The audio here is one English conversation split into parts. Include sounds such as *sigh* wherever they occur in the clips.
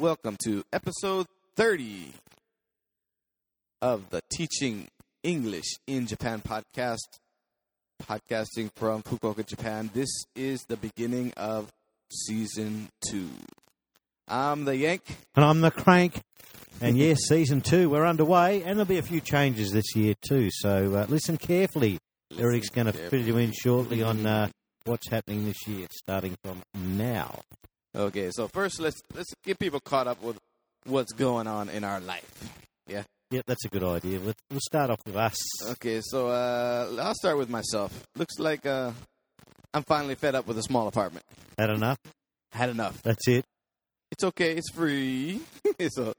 Welcome to episode 30 of the Teaching English in Japan podcast, podcasting from Fukuoka, Japan. This is the beginning of season two. I'm the Yank. And I'm the crank. And yes, *laughs* season two, we're underway, and there'll be a few changes this year too. So uh, listen carefully. Eric's going to fill you in shortly on uh, what's happening this year, starting from now. Okay, so first let's let's get people caught up with what's going on in our life. Yeah. Yep, that's a good idea. We'll, we'll start off with us. Okay, so uh, I'll start with myself. Looks like uh, I'm finally fed up with a small apartment. Had enough? Had enough. That's it. It's okay. It's free. *laughs* so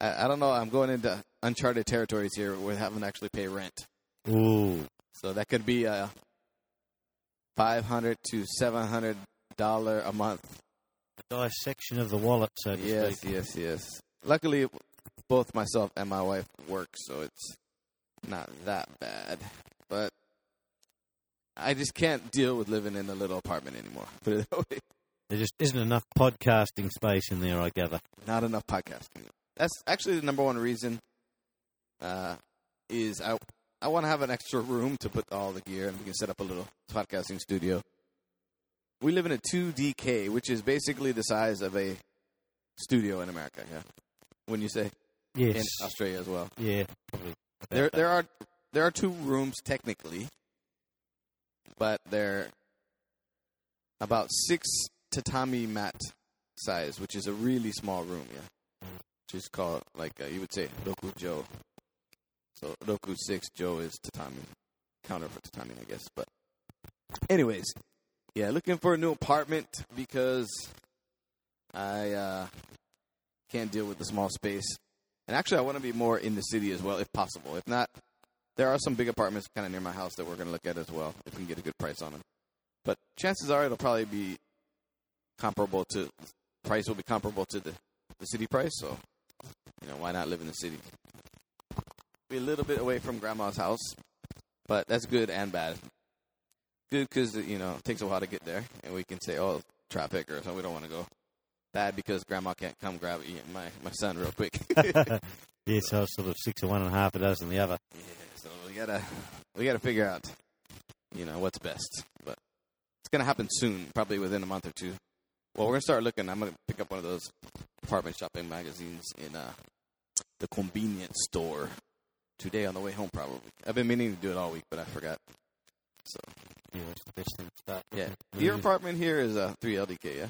I, I don't know. I'm going into uncharted territories here where having to actually pay rent. Ooh, So that could be a five hundred to seven hundred dollar a month. Dissection of the wallet, so to Yes, speak. yes, yes. Luckily, both myself and my wife work, so it's not that bad. But I just can't deal with living in a little apartment anymore. Put it that way. There just isn't enough podcasting space in there, I gather. Not enough podcasting. That's actually the number one reason. Uh, is I I want to have an extra room to put all the gear, and we can set up a little podcasting studio. We live in a 2DK, which is basically the size of a studio in America. Yeah, when you say Yes. in Australia as well. yeah. There there are there are two rooms technically, but they're about six tatami mat size, which is a really small room. Yeah, which is called like uh, you would say roku jo. So roku six jo is tatami, counter for tatami, I guess. But anyways, yeah, looking for a new apartment because I uh, can't deal with the small space. And actually, I want to be more in the city as well, if possible. If not, there are some big apartments kind of near my house that we're going to look at as well, if we can get a good price on them. But chances are it'll probably be comparable to price will be comparable to the the city price. So, you know, why not live in the city? Be a little bit away from grandma's house, but that's good and bad. Good because you know it takes a while to get there, and we can say, "Oh, traffic," or something. We don't want to go. Bad because grandma can't come grab my my son real quick. *laughs* *laughs* yeah, so it's sort of six of one and half a dozen the other. Yeah, so we gotta we gotta figure out, you know, what's best. But it's gonna happen soon, probably within a month or two. Well, we're gonna start looking. I'm gonna pick up one of those apartment shopping magazines in uh, the convenience store today on the way home. Probably. I've been meaning to do it all week, but I forgot. So Yeah, that's the best thing to start. yeah, your apartment here is a three LDK. Yeah,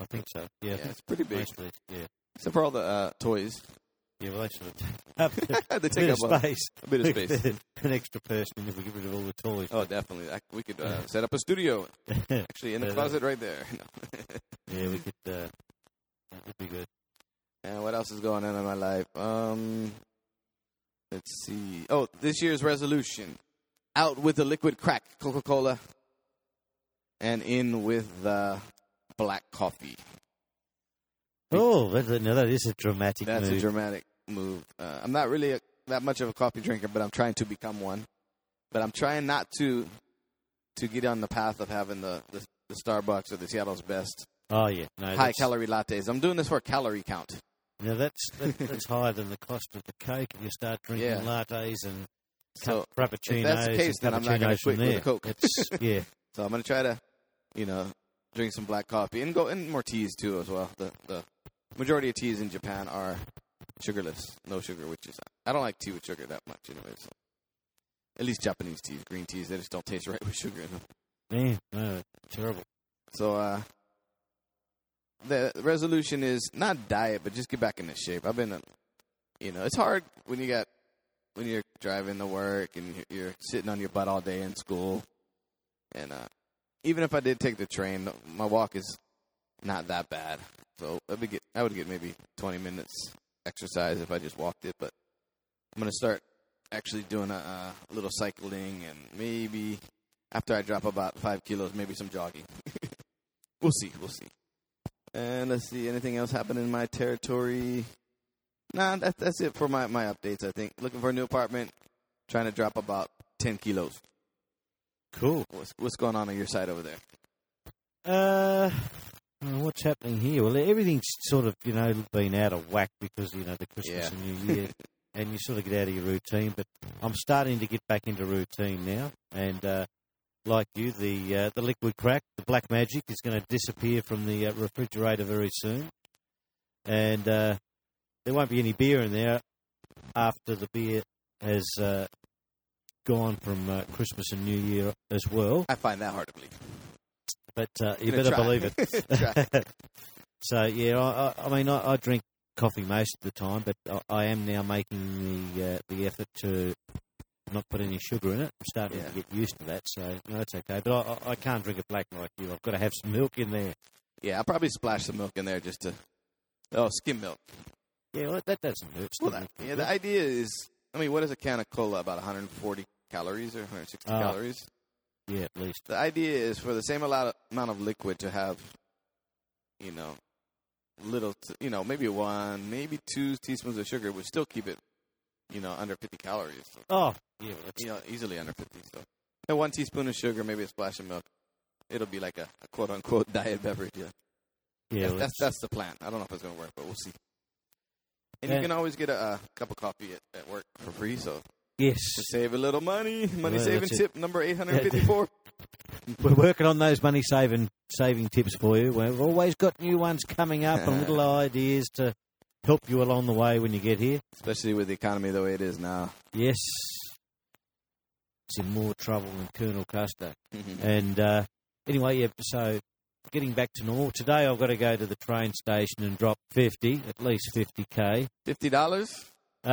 I think so. Yeah, yeah, it's pretty big, mostly. Yeah, except for all the uh, toys. yeah. Well, they sort of *laughs* *laughs* have a they bit take of up a, space. a bit of space. *laughs* An extra person if we get rid of all the toys. Oh, definitely. I, we could uh, set up a studio actually in the closet right there. yeah, we could. Uh, that would be good. And what else is going on in my life? Um, let's see. Oh, this year's resolution: out with the liquid crack, Coca Cola, and in with the black coffee. Oh, that, no, that is a dramatic That's move. a dramatic move. Uh, I'm not really a, that much of a coffee drinker, but I'm trying to become one. But I'm trying not to to get on the path of having the the, the Starbucks or the Seattle's Best oh yeah, no, high calorie lattes. I'm doing this for a calorie count. No, that's that, that's *laughs* higher than the cost of the Coke if you start drinking Yeah. lattes and So cup frappuccinos. if that's the case, then I'm not gonna cappuccinos quit with the Coke. Yeah, *laughs* So I'm gonna try to, you know, drink some black coffee and go and more teas too as well. The the majority of teas in Japan are sugarless, no sugar, which is I don't like tea with sugar that much anyway. So at least Japanese teas, green teas, they just don't taste right with sugar in them. man, no, terrible. So uh, the resolution is not diet, but just get back into shape. I've been, uh, you know, it's hard when you got when you're driving to work and you're- sitting on your butt all day in school. And uh, even if I did take the train, my walk is not that bad. So I would get I would get maybe 20 minutes exercise if I just walked it. But I'm gonna start actually doing a, a little cycling and maybe after I drop about five kilos, maybe some jogging. *laughs* we'll see. We'll see. And let's see. Anything else happen in my territory? Nah, that, that's it for my, my updates. I think looking for a new apartment, trying to drop about ten kilos. Cool. What's what's going on on your side over there? Uh, what's happening here? Well, everything's sort of you know been out of whack because you know the Christmas Yeah. and New Year, *laughs* and you sort of get out of your routine. But I'm starting to get back into routine now, and uh, like you, the uh, the liquid crack, the black magic, is going to disappear from the uh, refrigerator very soon, and uh, there won't be any beer in there after the beer has uh, gone from uh, Christmas and New Year as well. I find that hard to believe. But uh, you better try. believe it. *laughs* *laughs* So yeah, I, I, mean, I, I drink coffee most of the time, but I, I am now making the uh, the effort to not put any sugar in it. I'm starting Yeah. to get used to that, so no, it's okay. But I, I, I can't drink it black like you. I've got to have some milk in there. Yeah, I'll probably splash some milk in there just to. Oh, skim milk. Yeah, well, that doesn't hurt. Well, that, yeah, the idea is, I mean, what is a can of cola? About 140 calories or 160 Ah. calories? yeah, at least. The idea is for the same amount amount of liquid to have, you know, little, t- you know, maybe one, maybe two teaspoons of sugar would still keep it, you know, under 50 calories. So, Oh, yeah, that's, you know, easily under 50. So, and one teaspoon of sugar, maybe a splash of milk. It'll be like a, a quote unquote *laughs* diet beverage. Yeah, yeah, that's, that's that's the plan. I don't know if it's gonna work, but we'll see. And you can always get a, uh cup of coffee at, at work for free, so yes. save a little money, money Well, saving tip number 854. *laughs* We're working on those money saving saving tips for you. We've always got new ones coming up and little *laughs* ideas to help you along the way when you get here. Especially with the economy the way it is now. Yes, it's in more trouble than Colonel Custer. And uh, anyway, yeah. So getting back to normal today, I've got to go to the train station and drop fifty, at least fifty k. Fifty dollars, Uh,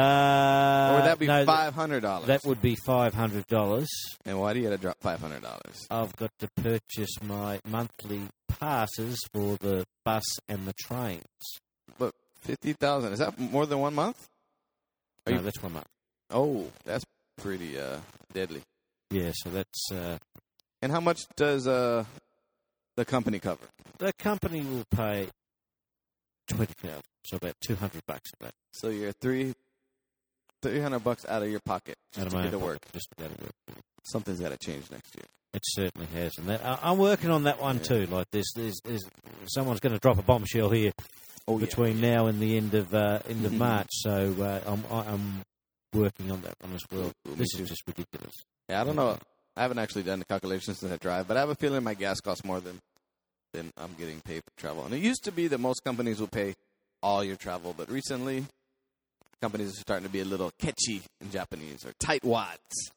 or would that be no, five hundred dollars? That would be five hundred dollars. And why do you got to drop five hundred dollars? I've got to purchase my monthly passes for the bus and the trains. But 50000 Is that more than one month? Are No, you- that's one month. Oh, that's pretty uh, deadly. Yeah, so that's uh, And how much does uh, the company cover? the company will pay twenty thousand, so about two hundred bucks of that So you're three, three hundred bucks out of your pocket out of to get to work. just to go to work. Something's got to change next year. It certainly has, and that I, I'm working on that one Yeah. too. Like there's, there's, there's someone's going to drop a bombshell here Oh, between now and the end of uh, end of. *laughs* March, so uh, I'm I- I'm working on that one as well. Me This is just ridiculous. Yeah, I don't know. I haven't actually done the calculations since I drive, but I have a feeling my gas costs more than than I'm getting paid for travel. And it used to be that most companies will pay all your travel, but recently companies are starting to be a little kechi in Japanese or tight wads.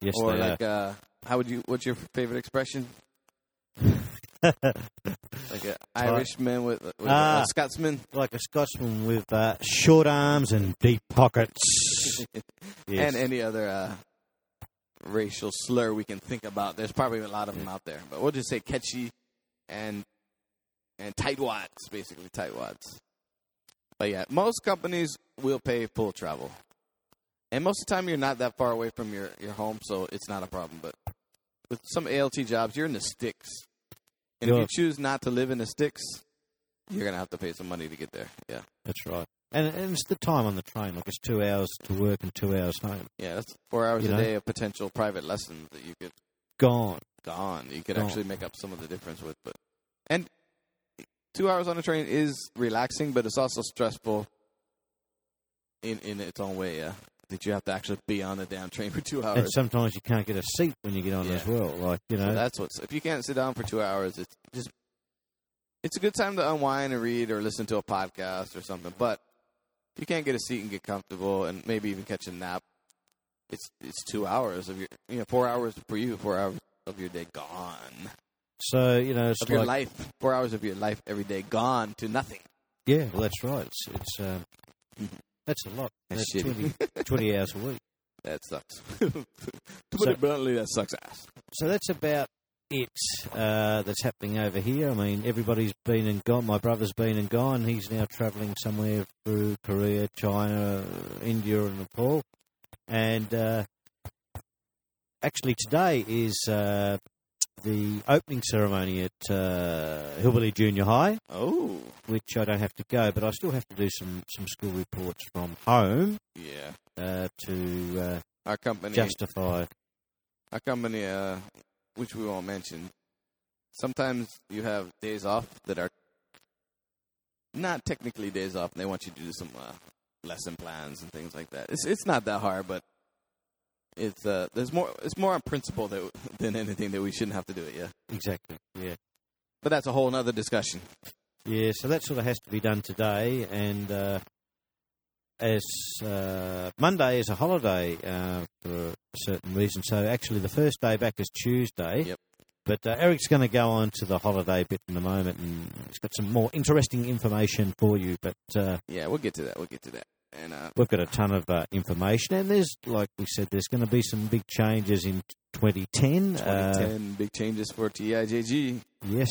Yes, or they like uh how would you what's your favorite expression? *laughs* Like an Irishman with, with Ah. a Scotsman. like a Scotsman with uh, short arms and deep pockets. *laughs* Yes. and any other uh, racial slur we can think about. There's probably a lot of them out there, but we'll just say kechi and and tightwads, basically tightwads. But yeah, most companies will pay full travel, and most of the time you're not that far away from your your home, so it's not a problem. But with some ALT jobs, you're in the sticks, and Yeah. if you choose not to live in the sticks, you're gonna have to pay some money to get there. Yeah, That's right. And, and it's the time on the train. Like it's two hours to work and two hours home. yeah, that's four hours You a know? day of potential private lessons that you could Gone. gone. You could Gone. actually make up some of the difference with, but and two hours on a train is relaxing, but it's also stressful in in its own way. Yeah, that you have to actually be on the damn train for two hours. And sometimes you can't get a seat when you get on Yeah. as well. Like, you So know. that's what's if you can't sit down for two hours, it's just it's a good time to unwind and read or listen to a podcast or something. But you can't get a seat and get comfortable and maybe even catch a nap, it's it's two hours of your you know four hours for you, four hours of your day gone. so, you know, it's of your life, four hours of your life every day gone to nothing. yeah, well, that's right. It's, it's um, Mhm. *laughs* that's a lot. That's That's 20, 20 hours a week. *laughs* That sucks. *laughs* to put So- it bluntly, that sucks ass. So that's about it uh, that's happening over here. I mean, everybody's been and gone. My brother's been and gone. He's now travelling somewhere through Korea, China, India, and Nepal. And uh, actually, today is uh, the opening ceremony at uh, Hillbilly Junior High, Oh, which I don't have to go, but I still have to do some, some school reports from home yeah. uh, to uh, Our company, justify. our company, uh, which we won't mention. Sometimes you have days off that are not technically days off. And they want you to do some uh, lesson plans and things like that. It's it's not that hard, but it's uh, there's more. It's more on principle that, *laughs* than anything that we shouldn't have to do it. Yeah, Exactly. Yeah. but that's a whole other discussion. Yeah, so that sort of has to be done today, and uh, as uh, Monday is a holiday uh, for a certain reason, so actually the first day back is Tuesday. Yep. But uh, Eric's going to go on to the holiday bit in a moment, and he's got some more interesting information for you. But uh, Yeah, we'll get to that. We'll get to that. And uh, we've got a ton of uh, information, and there's, like we said, there's going to be some big changes in 2010. Uh, 2010 big changes for TEIJG. yes.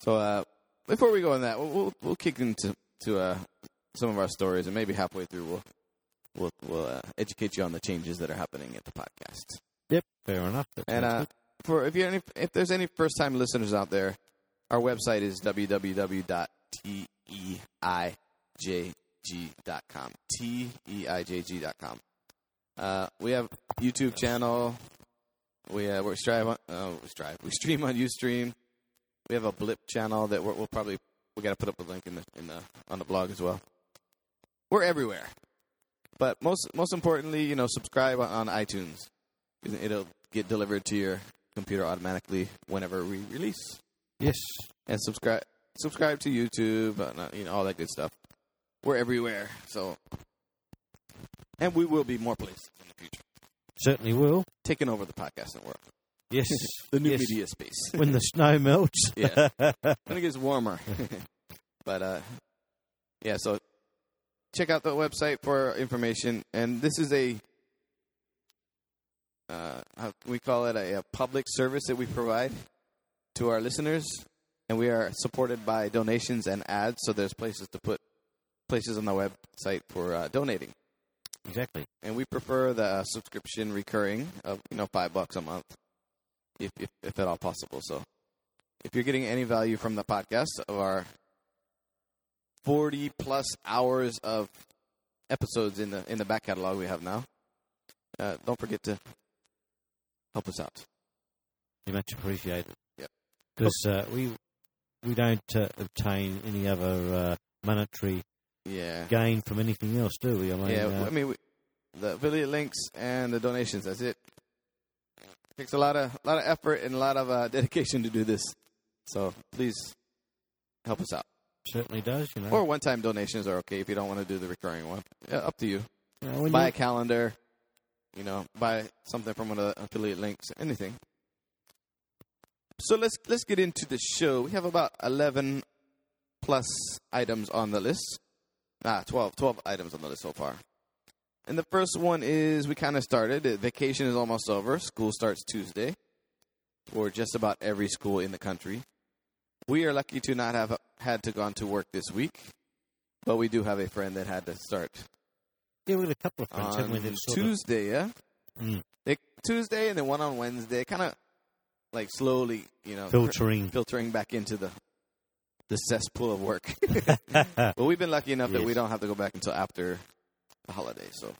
So uh, before we go on that, we'll we'll, we'll kick into to uh, some of our stories, and maybe halfway through we'll we'll, we'll uh, educate you on the changes that are happening at the podcast. Yep. Fair enough. That And uh, for if you any if there's any first time listeners out there, our website is www.teijg.com. T e i j g.com. Uh, we have YouTube channel. We uh, we strive on uh, we strive we stream on UStream. We have a Blip channel that we're, we'll probably we got to put up a link in the in the on the blog as well. We're everywhere, but most most importantly, you know, subscribe on, on iTunes. It'll get delivered to your computer automatically whenever we release. Yes. And subscribe subscribe to YouTube, uh, you know, all that good stuff. We're everywhere, so and we will be more places in the future, Certainly will. taking over the podcasting world, Yes. *laughs* the new yes. media space. *laughs* when the snow melts. Yeah. *laughs* when it gets warmer. but uh, yeah, so check out the website for information. And this is a uh, how we call it a, a public service that we provide to our listeners, and we are supported by donations and ads. So there's places to put places on the website for uh, donating. exactly. And we prefer the subscription recurring of you know five bucks a month, if, if if at all possible. So, if you're getting any value from the podcast of our forty plus hours of episodes in the in the back catalog we have now, uh, don't forget to help us out. We much appreciate it. Yep. Because uh, we we don't uh, obtain any other uh, monetary Yeah, gain from anything else, do we? I mean, yeah. uh, I mean, we, the affiliate links and the donations. That's it. Takes a lot of lot of effort and a lot of uh, *laughs* dedication to do this. So please help us out. Certainly does. You know, Or one time donations are okay if you don't want to do the recurring one. Yeah, up to you. You know, when buy you- a calendar, you know, buy something from one of the affiliate links, anything. So let's let's get into the show. We have about eleven plus items on the list. Ah, 12, 12 items on the list so far. And the first one is we kind of started. Uh, Vacation is almost over. School starts Tuesday for just about every school in the country. We are lucky to not have had to gone to work this week, but we do have a friend that had to start yeah, we got a couple of friends, on that sort of- Tuesday, yeah. Mm. Tuesday and then one on Wednesday, kind of like slowly, you know, filtering. filtering back into the the cesspool of work. *laughs* *laughs* but we've been lucky enough that we don't have to go back until after the holiday. So,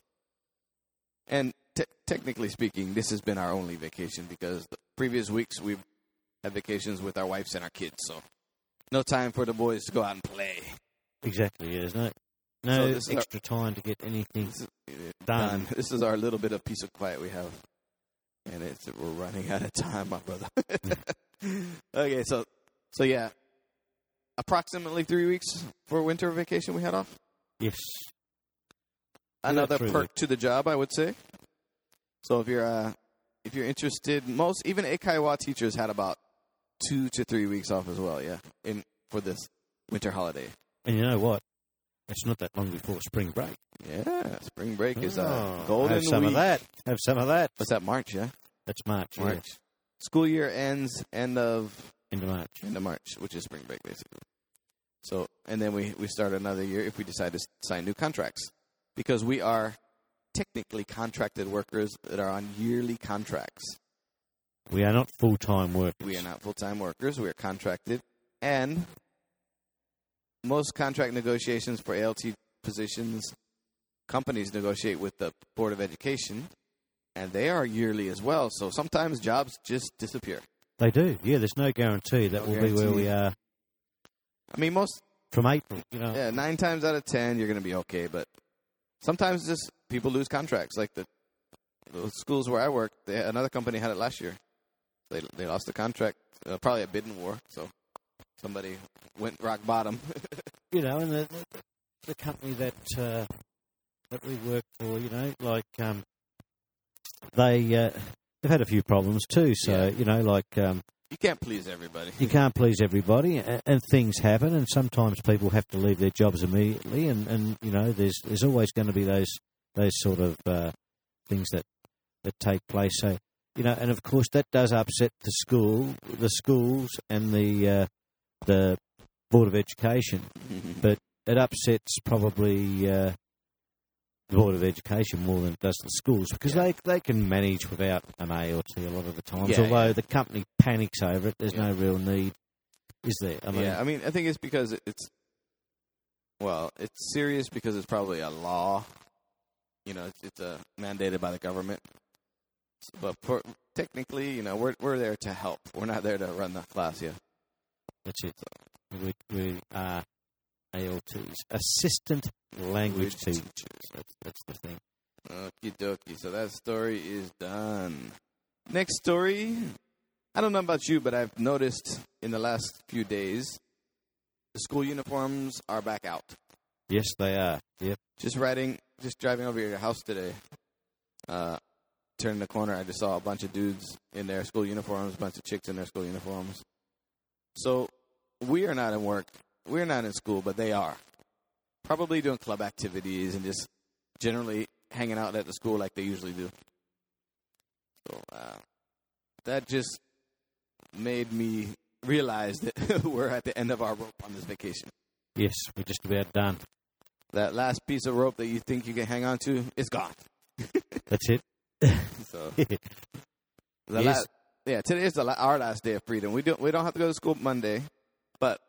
and te- technically speaking, this has been our only vacation because the previous weeks we've had vacations with our wives and our kids. So, no time for the boys to go out and play. exactly. Yeah, there's no So no this is our- extra time to get anything This is, done. *laughs* This is our little bit of peace of quiet we have, and it's we're running out of time, my brother. *laughs* okay, so so yeah, approximately three weeks for winter vacation we had off. Yes. Another perk to the job, I would say. So if you're uh, if you're interested, most even eikaiwa teachers had about two to three weeks off as well. Yeah, in for this winter holiday. And you know what? It's not that long before spring break. Yeah, spring break is uh, Oh, golden Have some week. of that. Have some of that. What's that? March, yeah. That's March. yeah. March. School year ends end of End of March. end of March, which is spring break basically. So, and then we we start another year if we decide to sign new contracts, because we are technically contracted workers that are on yearly contracts. We are not full time workers. We are not full time workers. We are contracted, and most contract negotiations for ALT positions, companies negotiate with the Board of Education, and they are yearly as well. So sometimes jobs just disappear. They do. Yeah, there's no guarantee that No will be where we are. I mean, most from April. You know, Yeah, nine times out of ten, you're going to be okay. But sometimes just people lose contracts. Like the, the schools where I work, they, another company had it last year. They they lost the contract, uh, probably a bidding war. So somebody went rock bottom. *laughs* you know, and the the, company that uh, that we work for, you know, like um, they uh, they've had a few problems too. So Yeah. you know, like um, you can't please everybody. you can't please everybody, and, and things happen, and sometimes people have to leave their jobs immediately, and, and you know, there's there's always going to be those those sort of uh, things that that take place. So you know, and of course that does upset the school, the schools, and the uh, the board of education. *laughs* But it upsets probably uh, the board of education more than it does the schools because Yeah. they they can manage without an ALT a lot of the times. Yeah, although yeah. the company panics over it, there's no real need, is there? I mean, yeah, I mean, I think it's because it's well, it's serious because it's probably a law. You know, it's, it's uh, mandated by the government. But for, technically, you know, we're we're there to help. We're not there to run the class. Yeah. that's it. We we are ALTs, assistant language teachers. That's that's the thing. Okie dokie. So that story is done. Next story. I don't know about you, but I've noticed in the last few days, the school uniforms are back out. Yes, they are. Yep. Just riding, just driving over your house today. Uh, turning the corner, I just saw a bunch of dudes in their school uniforms, a bunch of chicks in their school uniforms. So we are not in work. We're not in school, but they are. Probably doing club activities and just generally hanging out at the school like they usually do. So uh, that just made me realize that *laughs* we're at the end of our rope on this vacation. Yes, we're just about done. That last piece of rope that you think you can hang on to is gone. *laughs* That's it. So *laughs* the last, yeah, today is the our last day of freedom. We don't we don't have to go to school Monday, but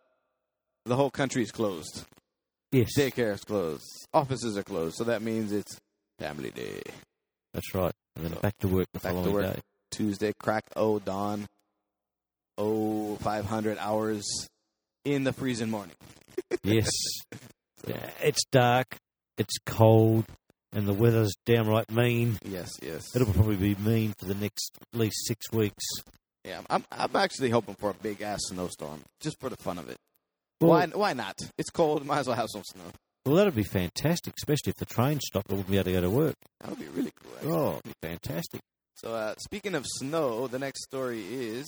the whole country is closed. yes, Daycare is closed. Offices are closed. So that means it's family day. that's right. And then So, back to work the back to following work. day. Tuesday, crack O dawn. Oh, 500 hours in the freezing morning. *laughs* Yes. Yeah, it's dark, it's cold, and the weather's downright mean. Yes, yes. It'll probably be mean for the next at least six weeks. Yeah, I'm I'm actually hoping for a big ass snowstorm just for the fun of it. Well, why why not? It's cold. Might as well have some snow. well, that'd be fantastic, especially if the train stopped. I wouldn't be able to go to work. That would be really cool. Actually. Oh, be fantastic. So, uh, speaking of snow, the next story is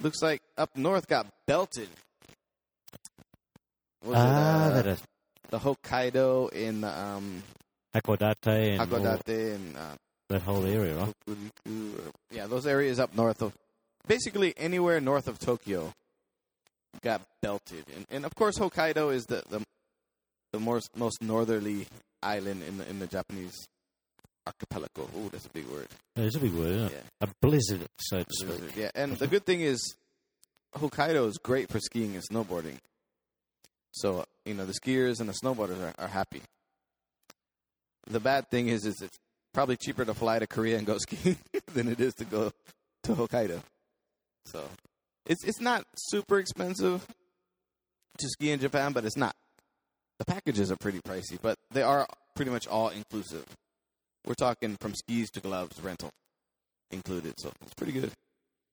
looks like up north got belted. Was ah, it, uh, that is the Hokkaido in um, Hakodate and Hakodate and uh, that whole area, right? Yeah, those areas up north of basically anywhere north of Tokyo got belted, and, and of course Hokkaido is the the, the most most northerly island in the in the Japanese archipelago. Oh, that's a big word. It's a big word? Yeah. A blizzard, so to speak. Yeah, and the good thing is Hokkaido is great for skiing and snowboarding. So you know the skiers and the snowboarders are, are happy. The bad thing is, is it's probably cheaper to fly to Korea and go *laughs* skiing than it is to go to Hokkaido. So it's it's not super expensive to ski in Japan, but it's not. The packages are pretty pricey, but they are pretty much all inclusive. We're talking from skis to gloves rental included, so it's pretty good.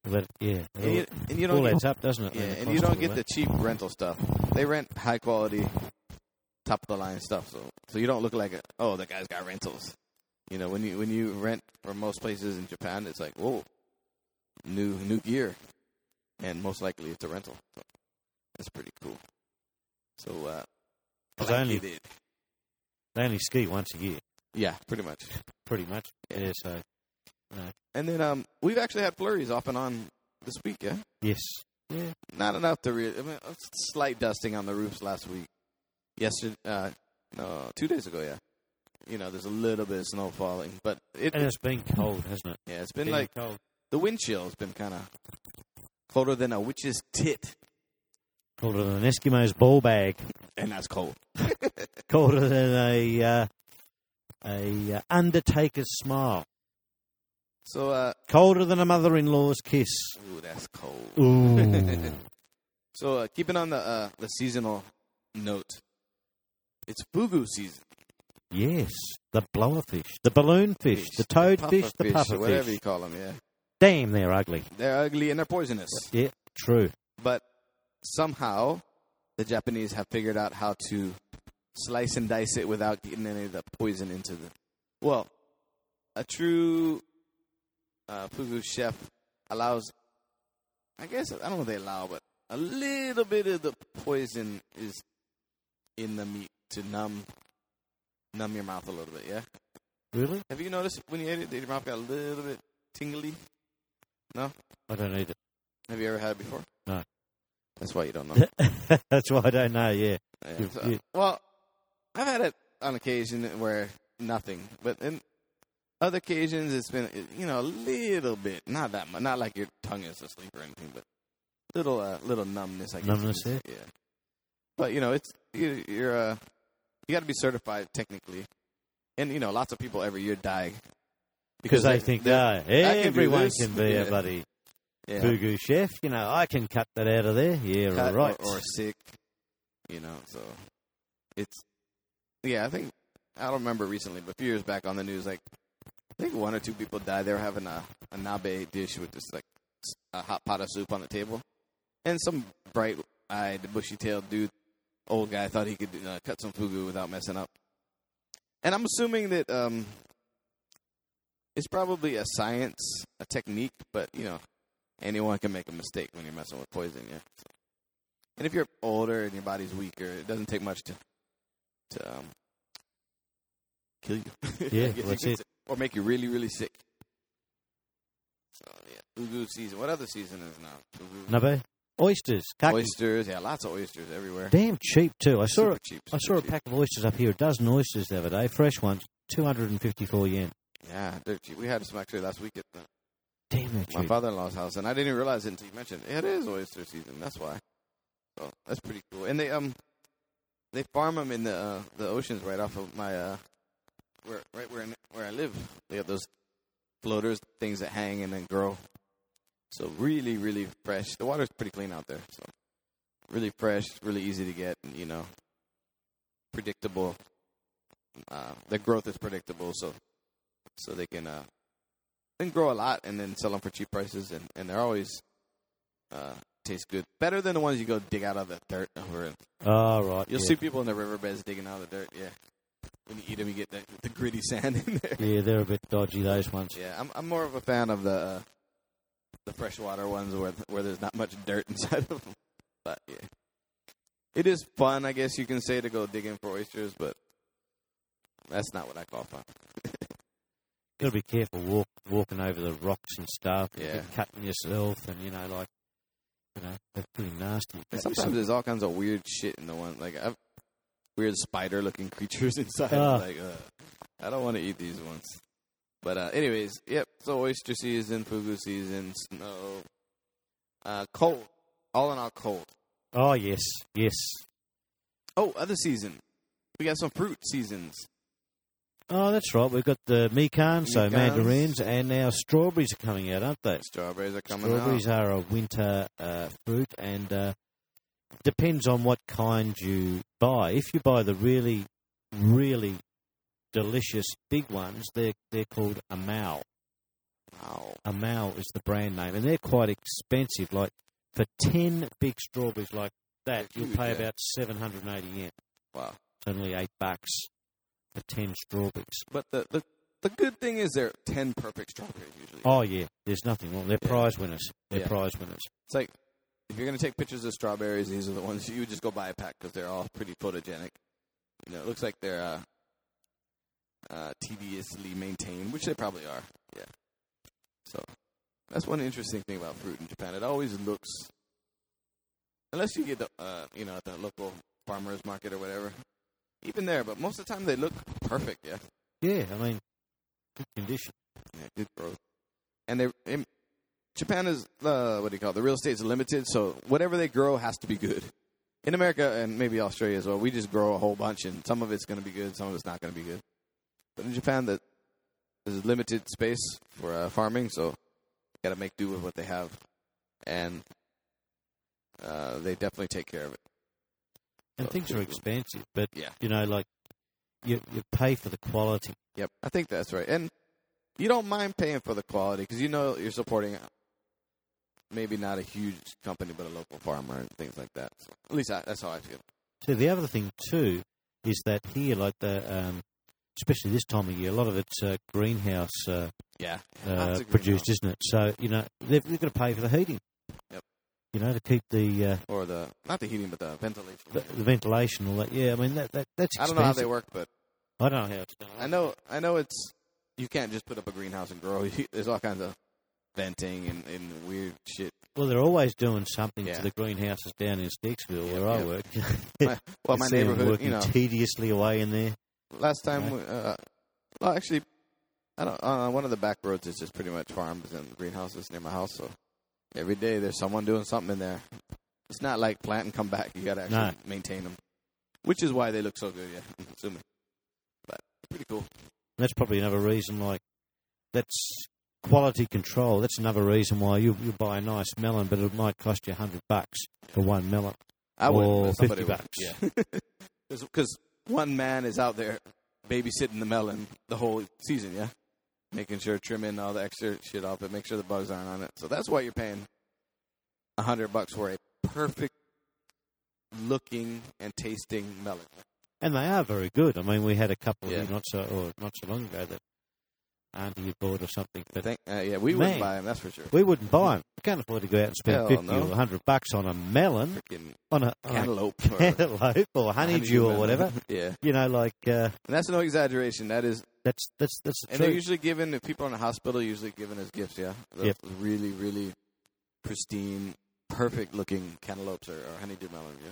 But, yeah, And you, and you don't get, adds up, doesn't it? yeah, and you don't get the cheap rental stuff. They rent high quality, top of the line stuff, so so you don't look like a, oh the guy's got rentals. You know when you when you rent from most places in Japan, it's like whoa, new new gear, and most likely it's a rental. So that's pretty cool. So uh, like only- did. They only ski once a year, yeah, pretty much. pretty much. Yeah, so And then um, we've actually had flurries off and on this week. Yeah, yes, yeah, not enough to really. I mean, a slight dusting on the roofs last week. Yesterday, uh, no, two days ago. Yeah, you know, there's a little bit of snow falling, but it, and it's been cold, hasn't it? yeah, it's been Been like cold, the wind chill has been kind of colder than a witch's tit, colder than an Eskimo's ball bag, and that's cold. *laughs* colder than a uh, a uh, undertaker's smile, So, uh, colder than a mother-in-law's kiss. ooh, that's cold. Ooh, *laughs* So, uh, keeping on the uh, the seasonal note. It's fugu season. Yes, the blowerfish, the balloon fish, the toadfish, the pufferfish, or whatever you call them. Yeah, Damn, they're ugly. they're ugly and they're poisonous. Yeah, true. But somehow the Japanese have figured out how to slice and dice it without getting any of the poison into the. Well, a true uh, fugu chef allows. I guess I don't know if they allow, but a little bit of the poison is in the meat to numb numb your mouth a little bit. Yeah. Really? Have you noticed when you ate it, that your mouth got a little bit tingly? No? I don't need Have you ever had it before? No. That's why you don't know. *laughs* That's why I don't know. Yeah. Yeah, so- well, I've had it on occasion where nothing, but in other occasions it's been you know a little bit, not that much, not like your tongue is asleep or anything, but little uh, little numbness. I guess. Numbness say. Yeah. But you know, it's you, you're uh, you got to be certified technically, and you know, lots of people every year die Because they think, they're- oh, ah, everyone this." can be Yeah. a bloody yeah, fugu chef. You know, I can cut that out of there. Yeah, cut all right. or, or sick, you know. So it's yeah. I think I don't remember recently, but a few years back on the news, like I think one or two people died. They were having a, a nabe dish with this like a hot pot of soup on the table, and some bright-eyed, bushy-tailed dude, old guy, thought he could uh, cut some fugu without messing up. And I'm assuming that um, it's probably a science, a technique, but you know, anyone can make a mistake when you're messing with poison. Yeah. And if you're older and your body's weaker, it doesn't take much to to um, kill you. *laughs* Yeah, I guess you that's it. Or make you really, really sick. So yeah, fugu season. What other season is now? Fugu. Nabe? Oysters. Oysters, yeah, lots of oysters everywhere. Damn cheap too. I saw it. cheap. I saw a cheap. pack of oysters up here, a dozen oysters the other day, fresh ones, two hundred and fifty-four yen. Yeah, they're cheap. We had some actually last week at the, Damn, my cheap. father-in-law's house, and I didn't even realize it until you mentioned it. It is oyster season. That's why. So that's pretty cool. And they um they farm them in the uh, the oceans right off of my uh where right where where I live. They have those floaters, things that hang and then grow. So really, really fresh. The water's pretty clean out there. So really fresh, really easy to get. You know, predictable. Uh, their growth is predictable, so so they can uh, then grow a lot and then sell them for cheap prices, and, and they're always uh, taste good. Better than the ones you go dig out of the dirt. Over. Oh right. You'll yeah. see people in the riverbeds digging out of the dirt. Yeah, when you eat them, you get the, the gritty *laughs* sand in there. Yeah, they're a bit dodgy. Those ones. Yeah, I'm I'm more of a fan of the uh, the freshwater ones where where there's not much dirt *laughs* inside of them. But yeah, it is fun, I guess you can say, to go digging for oysters, but that's not what I call fun. *laughs* Got to be careful walk, walking over the rocks and stuff. and Yeah. cutting yourself, and you know, like, you know, they're pretty nasty. And sometimes there's all kinds of weird shit in the one, like I've, weird spider-looking *laughs* creatures inside. Ah. Like, uh, I don't want to eat these ones. But uh, anyways, yep. So oyster season, fugu season, snow, uh, cold. All in all, cold. Oh yes, yes. Oh, other season. We got some fruit seasons. Oh, that's right. We've got the mikan, so mandarins, and now strawberries are coming out, aren't they? Strawberries are coming Strawberries out. are a winter uh, fruit, and uh, depends on what kind you buy. If you buy the really, really delicious big ones, they're they're called Amaou. Wow. Amaou is the brand name, and they're quite expensive. Like for ten big strawberries like that, you'll pay about seven hundred and eighty yen. Wow. It's only eight bucks for ten strawberries. But the, the the good thing is they're ten perfect strawberries usually. Oh yeah, there's nothing wrong. They're Yeah. prize winners. They're Yeah. prize winners. It's like if you're gonna take pictures of strawberries, these are the ones *laughs* you would just go buy a pack because they're all pretty photogenic. You know, it looks like they're uh, uh, tediously maintained, which they probably are. Yeah. So that's one interesting thing about fruit in Japan. It always looks, unless you get the uh, you know at the local farmers market or whatever, even there. But most of the time they look perfect. Yeah. Yeah, I mean, good condition. Yeah, good growth. And they, in, Japan is uh, what do you call it? The real estate is limited, so whatever they grow has to be good. In America and maybe Australia as well, we just grow a whole bunch, and some of it's going to be good, some of it's not going to be good. But in Japan, that there's limited space for uh, farming, so you got to make do with what they have, and uh, they definitely take care of it. And So things are expensive, but Yeah. you know, like you you pay for the quality. Yep, I think that's right. And you don't mind paying for the quality because you know you're supporting maybe not a huge company, but a local farmer and things like that. So at least I, that's how I feel. So the other thing too is that here, like the um, especially this time of year, a lot of it's uh, greenhouse uh, Yeah, uh, produced, isn't it? So you know they've, they've got to pay for the heating. Yep. You know to keep the, uh, or the not the heating, but the ventilation. the the ventilation, all that. Yeah, I mean that, that that's I don't know how they work, but I don't know how it's done. I know I know it's you can't just put up a greenhouse and grow. *laughs* There's all kinds of venting and, and weird shit. Well, they're always doing something Yeah. to the greenhouses down in Sticksville, Yep, where I work. *laughs* My, well, my neighborhood, working you know, tediously away in there. Last time, we, uh, well, actually, I don't. Uh, one of the back roads is just pretty much farms and greenhouses near my house. So every day there's someone doing something in there. It's not like plant and come back. You got to actually No. maintain them, which is why they look so good. Yeah, *laughs* I'm assuming. But pretty cool. That's probably another reason. Like that's quality control. That's another reason why you you buy a nice melon, but it might cost you hundred bucks for one melon. I. Or but somebody 50 would. bucks. Yeah, *laughs* because one man is out there babysitting the melon the whole season. Yeah, making sure trimming all the extra shit off it, make sure the bugs aren't on it. So that's why you're paying a hundred bucks for a perfect looking and tasting melon. And they are very good. I mean, we had a couple Yeah. not so or not so long ago that auntie had bought or something, but Thank, uh, yeah, we Man. wouldn't buy them. That's for sure. we wouldn't buy them. We can't afford to go out and spend Hell fifty no. or hundred bucks on a melon, Freaking on a, on a cantaloupe, *laughs* or cantaloupe or honeydew or melon. whatever. *laughs* yeah, You know, like uh, and that's no exaggeration. That is, that's that's that's the and they're truth. usually given if people are in the hospital, usually given as gifts. Yeah, Those Yep. really, really pristine, perfect looking cantaloupes or, or honeydew melon. Yeah.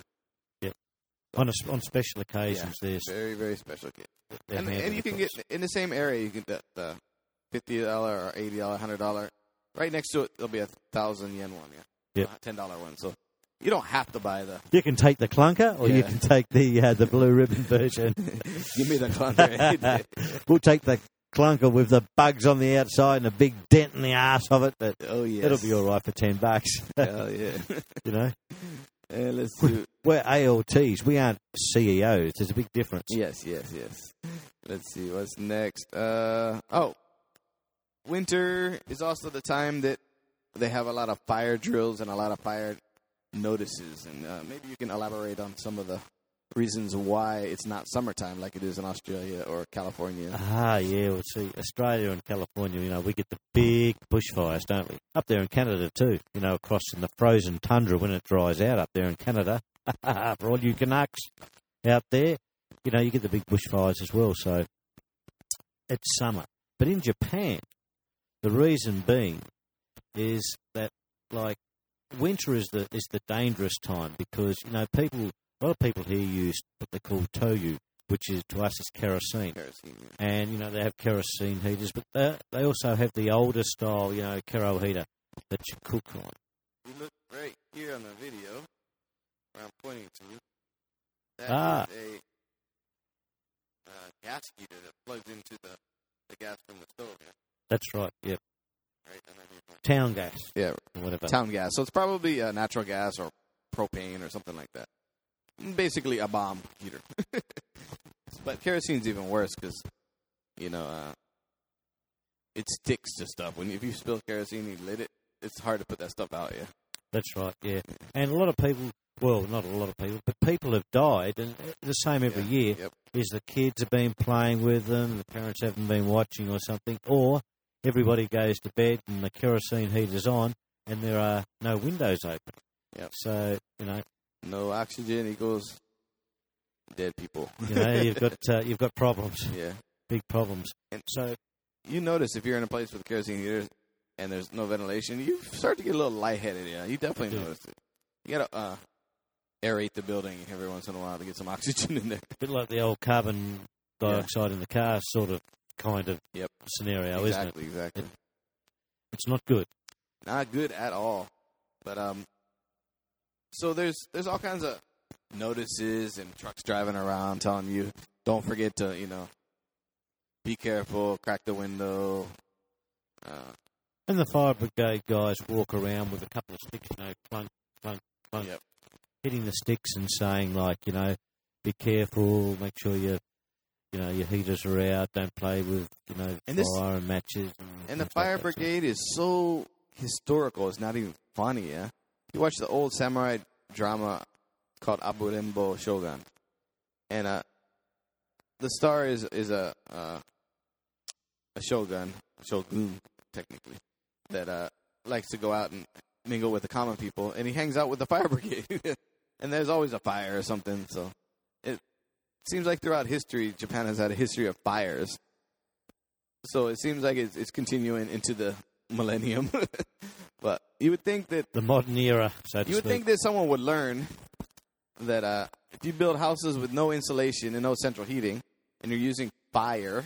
On a, on special occasions. There's Very, very special kit. And, and you can get in the same area. You can get the fifty dollar or eighty dollar, hundred dollar. Right next to it, there'll be a thousand yen one. Yeah, Yep. Ten dollar one. So you don't have to buy the. You can take the clunker, or you can take the uh, the blue ribbon *laughs* version. *laughs* Give me the clunker. *laughs* we'll take the clunker with the bugs on the outside and a big dent in the ass of it. But oh yeah, it'll be all right for ten bucks. Hell yeah. you know, and let's do. we're ALTs. We aren't CEOs. There's a big difference. Yes, yes, yes. Let's see what's next. Uh oh, winter is also the time that they have a lot of fire drills and a lot of fire notices, and uh, maybe you can elaborate on some of the reasons why it's not summertime like it is in Australia or California. Ah, yeah. Well, see, Australia and California, you know, we get the big bushfires, don't we? Up there in Canada too. You know, across in the frozen tundra when it dries out up there in Canada. *laughs* For all you Canucks out there, you know, you get the big bushfires as well. So it's summer, but in Japan, the reason being is that like winter is the is the dangerous time because you know people a lot of people here use what they call toyu, which is to us is kerosene Kerosene, yeah. and you know they have kerosene heaters, but they, they also have the older style, you know, kero heater that you cook on. You look right here on the video where I'm pointing to. That Ah. a uh, gas heater that plugs into the, the gas from the stove. Yeah, That's right. Yep, right. town gas Yeah, whatever. town gas. So it's probably uh, natural gas or propane or something like that. Basically, a bomb heater. *laughs* but kerosene's even worse because you know uh, it sticks to stuff. When if you spill kerosene, and you lit it. It's hard to put that stuff out. Yeah. That's right. Yeah, and a lot of people. Well, not a lot of people, but people have died, and the same every Yeah, year Yep. is the kids have been playing with them, the parents haven't been watching or something, or everybody goes to bed and the kerosene heater's on and there are no windows open. Yep. So you know, No oxygen equals dead people. you know, you've got *laughs* uh, you've got problems, yeah. big problems. And- so You notice if you're in a place with kerosene heaters and there's no ventilation, you start to get a little lightheaded. Yeah, you definitely Yeah. notice it. You gotta uh, aerate the building every once in a while to get some *laughs* oxygen in there. a bit like the old carbon Yeah. dioxide in the car sort of kind of Yep. scenario, isn't it? exactly, exactly. It's not good. Not good at all. But um, so there's there's all kinds of notices and trucks driving around telling you don't forget to you know be careful, crack the window. Uh, And the fire brigade guys walk around with a couple of sticks, you know, clunk, clunk, clunk. Yep. hitting the sticks and saying like, you know, be careful, make sure your, you know, your heaters are out, don't play with, you know, And this- fire and matches. And, And the like fire that, brigade is so historical. It's not even funny. Yeah, you watch the old samurai drama called Abarenbo Shogun, and uh, the star is is a uh, a shogun, shogun technically, that uh, likes to go out and mingle with the common people, and he hangs out with the fire *laughs* brigade. and there's always a fire or something. So it seems like throughout history, Japan has had a history of fires. So it seems like it's, it's continuing into the millennium. *laughs* but you would think that The modern era, so you would speak. think that someone would learn that uh, if you build houses with no insulation and no central heating, and you're using fire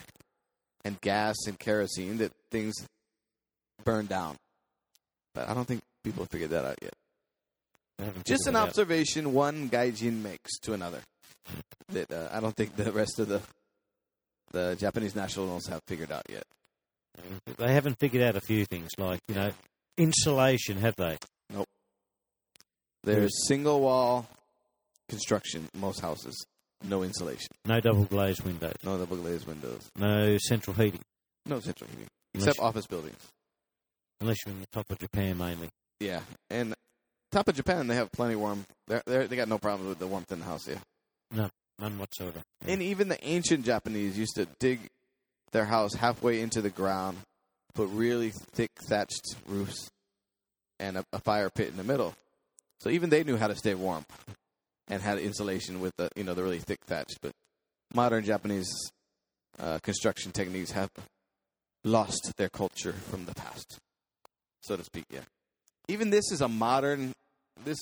and gas and kerosene, that things burn down. But I don't think people have figured that out yet. Just an it out. observation one gaijin makes to another. *laughs* That uh, I don't think the rest of the the Japanese nationals have figured out yet. They haven't figured out a few things like, you know, insulation, have they? Nope. There's single wall construction most houses, no insulation, No double glazed windows, no double glazed windows, no central heating, no central heating, Unless- except office buildings. unless you're in the top of Japan mainly. Yeah, and top of Japan, they have plenty warm. They're, they're, they got no problems with the warmth in the house. Yeah, No, None whatsoever. and even the ancient Japanese used to dig their house halfway into the ground, put really thick thatched roofs, and a, a fire pit in the middle. So even they knew how to stay warm, and had insulation with the you know the really thick thatch. But modern Japanese uh, construction techniques have lost their culture from the past, so to speak. Yeah. Even this is a modern. This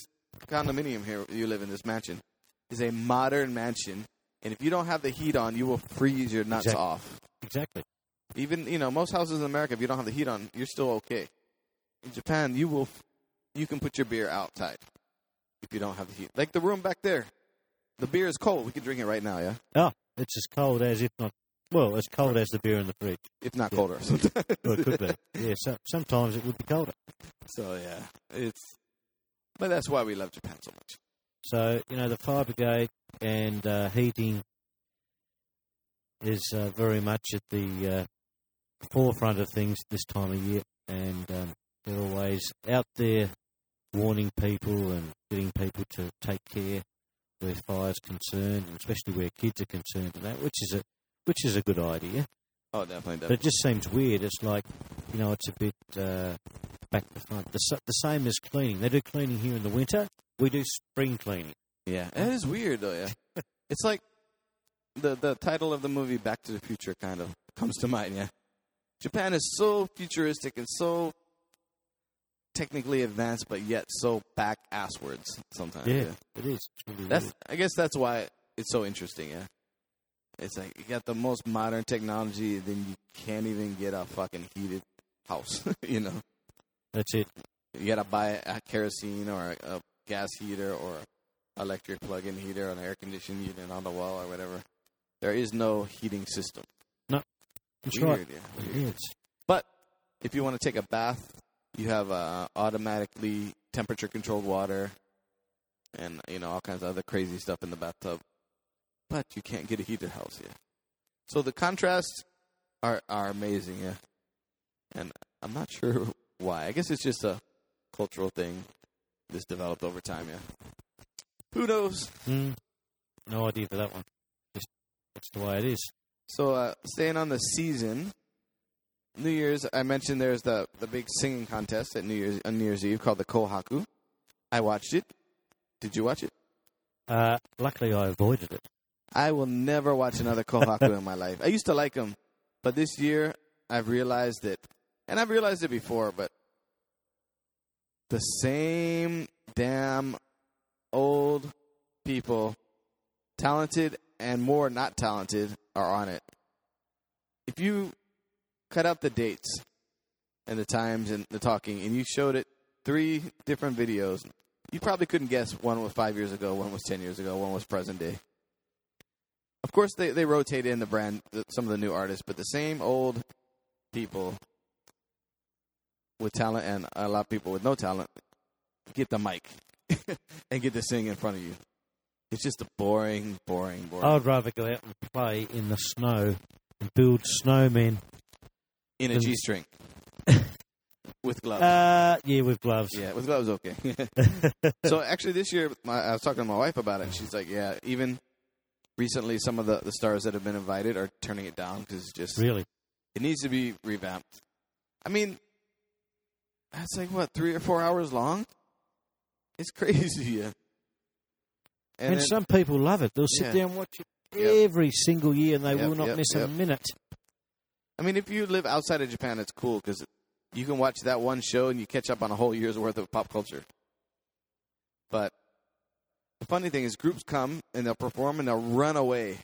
condominium here you live in, this mansion, is a modern mansion. And if you don't have the heat on, you will freeze your nuts Exactly. off. Exactly. Even you know most houses in America, if you don't have the heat on, you're still okay. In Japan, you will, you can put your beer outside if you don't have the heat. Like the room back there, the beer is cold. We can drink it right now, yeah, Oh, it's as cold as, if not, well, as cold as the beer in the fridge. if not Yeah. colder. *laughs* Well, it could be. Yeah, so, sometimes it would be colder. so yeah, it's. But that's why we love Japan so much. So, you know, the fire brigade and uh, heating is uh, very much at the uh, forefront of things this time of year. And um, they're always out there warning people and getting people to take care where fire's concerned, and especially where kids are concerned and that, which is a which is a good idea. Oh, definitely, But it just seems weird. It's like, you know, it's a bit uh, back to front. The, the same as cleaning. They do cleaning here in the winter. We do spring cleaning. Yeah, it is weird though. Yeah, *laughs* it's like the the title of the movie Back to the Future kind of comes to mind. Yeah, Japan is so futuristic and so technically advanced, but yet so back asswards sometimes. Yeah, it is. Really That's. I guess that's why it's so interesting. Yeah, it's like you got the most modern technology, then you can't even get a fucking heated house. *laughs* you know, That's it. you gotta buy a kerosene or a, a gas heater or electric plug-in heater an air conditioning unit on the wall or whatever. There is no heating system. That's Weird, right. yeah. Weird. But if you want to take a bath, you have uh, automatically temperature-controlled water, and you know all kinds of other crazy stuff in the bathtub. But you can't get a heated house yet. So the contrasts are are amazing, yeah. And I'm not sure *laughs* why. I guess it's just a cultural thing that's developed over time, yeah. Who knows? Mm, no idea for that one. Just that's the way it is. So, uh, staying on the season, New Year's. I mentioned there's the the big singing contest at New Year's on New Year's Eve called the Kohaku. I watched it. Did you watch it? Uh, luckily, I avoided it. I will never watch another Kohaku in my *laughs* life. I used to like them, but this year I've realized it, and I've realized it before, but the same damn old people, talented and more not talented, are on it. If you cut out the dates and the times and the talking, and you showed it three different videos, you probably couldn't guess one was five years ago, one was ten years ago, one was present day. Of course, they they rotate in the brand, some of the new artists, but the same old people with talent and a lot of people with no talent get the mic *laughs* and get to sing in front of you. It's just a boring, boring, boring. I'd rather go out and play in the snow and build snowmen. in a then- G string *laughs* with gloves. Uh, yeah, with gloves. yeah, with gloves, okay. *laughs* so actually, this year, my, I was talking to my wife about it, she's like, "Yeah, even recently, some of the, the stars that have been invited are turning it down because it's just Really? it needs to be revamped." I mean, that's like what three or four hours long. It's crazy, yeah. And, then- some people love it. They'll sit Yeah. there and watch it Yep. every single year, and they Yep, will not yep, miss a minute. I mean, if you live outside of Japan, it's cool because you can watch that one show and you catch up on a whole year's worth of pop culture. But the funny thing is, groups come and they'll perform and they'll run away.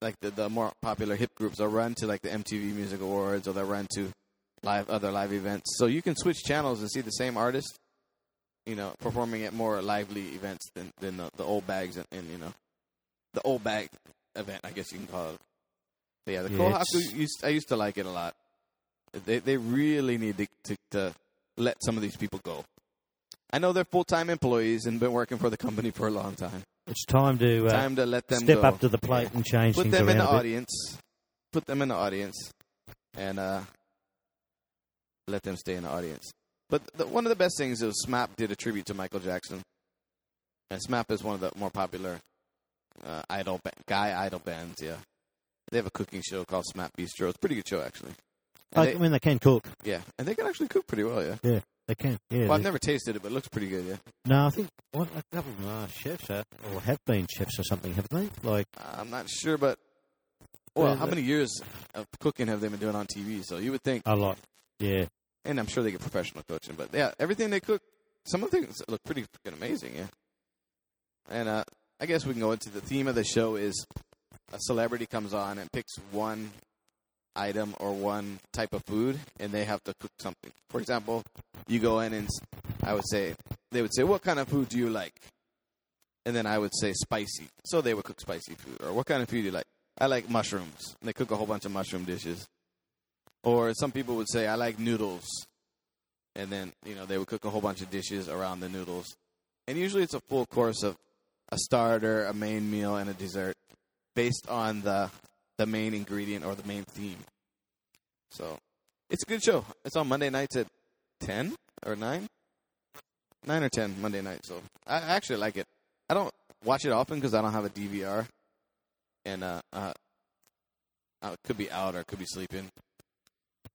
Like the, the more popular hip groups, they'll run to like the MTV Music Awards or they'll run to live other live events. So you can switch channels and see the same artist, you know, performing at more lively events than than the, the old bags and, and you know, the old bag event, I guess you can call it. But yeah, the Yeah, Kohaku used I used to like it a lot. They they really need to, to to let some of these people go. I know they're full time employees and been working for the company for a long time. It's time to uh, time to let them step go. up to the plate Yeah. and change Put them in the audience. Put them in the audience, and uh, let them stay in the audience. But the, one of the best things is SMAP did a tribute to Michael Jackson, and SMAP is one of the more popular uh, idol ba- guy idol bands. Yeah, they have a cooking show called SMAP Bistro. It's a pretty good show actually. And I they- mean, they can cook. yeah, and they can actually cook pretty well. Yeah. Yeah, they can. Yeah. Well, I've never tasted it, but it looks pretty good. Yeah. no, I think what a couple of them are chefs are, or have been chefs or something, haven't they? Like, I'm not sure, but well, how many years of cooking have they been doing on TV? So you would think a lot. Yeah. And I'm sure they get professional coaching. But yeah, everything they cook, some of the things look pretty freaking amazing. Yeah, and uh, I guess we can go into the theme of the show is a celebrity comes on and picks one item or one type of food, and they have to cook something. For example, you go in and I would say they would say, "What kind of food do you like?" And then I would say spicy. So they would cook spicy food. Or what kind of food do you like? I like mushrooms. And they cook a whole bunch of mushroom dishes. Or some people would say, I like noodles. And then, you know, they would cook a whole bunch of dishes around the noodles. And usually it's a full course of a starter, a main meal, and a dessert based on the the main ingredient or the main theme. So it's a good show. It's on Monday nights at 10 or 9? 9 or 10 Monday night. So I actually like it. I don't watch it often because I don't have a DVR. And uh, uh, I could be out or could be sleeping.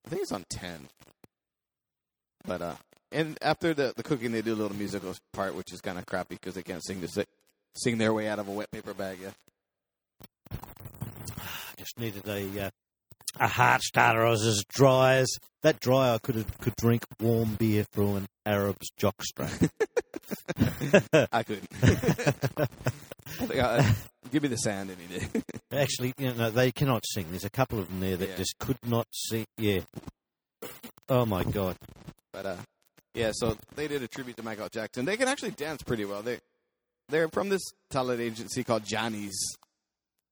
I think it's on 10. But, uh, and after the, the cooking, they do a little musical part, which is kind of crappy because they can't sing to si- sing their way out of a wet paper bag. Yeah. *sighs* I just needed a uh, a heart starter. I was as dry as that dry. I could could drink warm beer through an Arab's jockstrap. *laughs* I couldn't. *laughs* *laughs* I give me the sound any day. *laughs* Actually, you know, they cannot sing. There's a couple of them there that Yeah. just could not sing. Yeah. Oh my god. But uh, yeah, so they did a tribute to Michael Jackson. They can actually dance pretty well. They they're from this talent agency called Johnny's,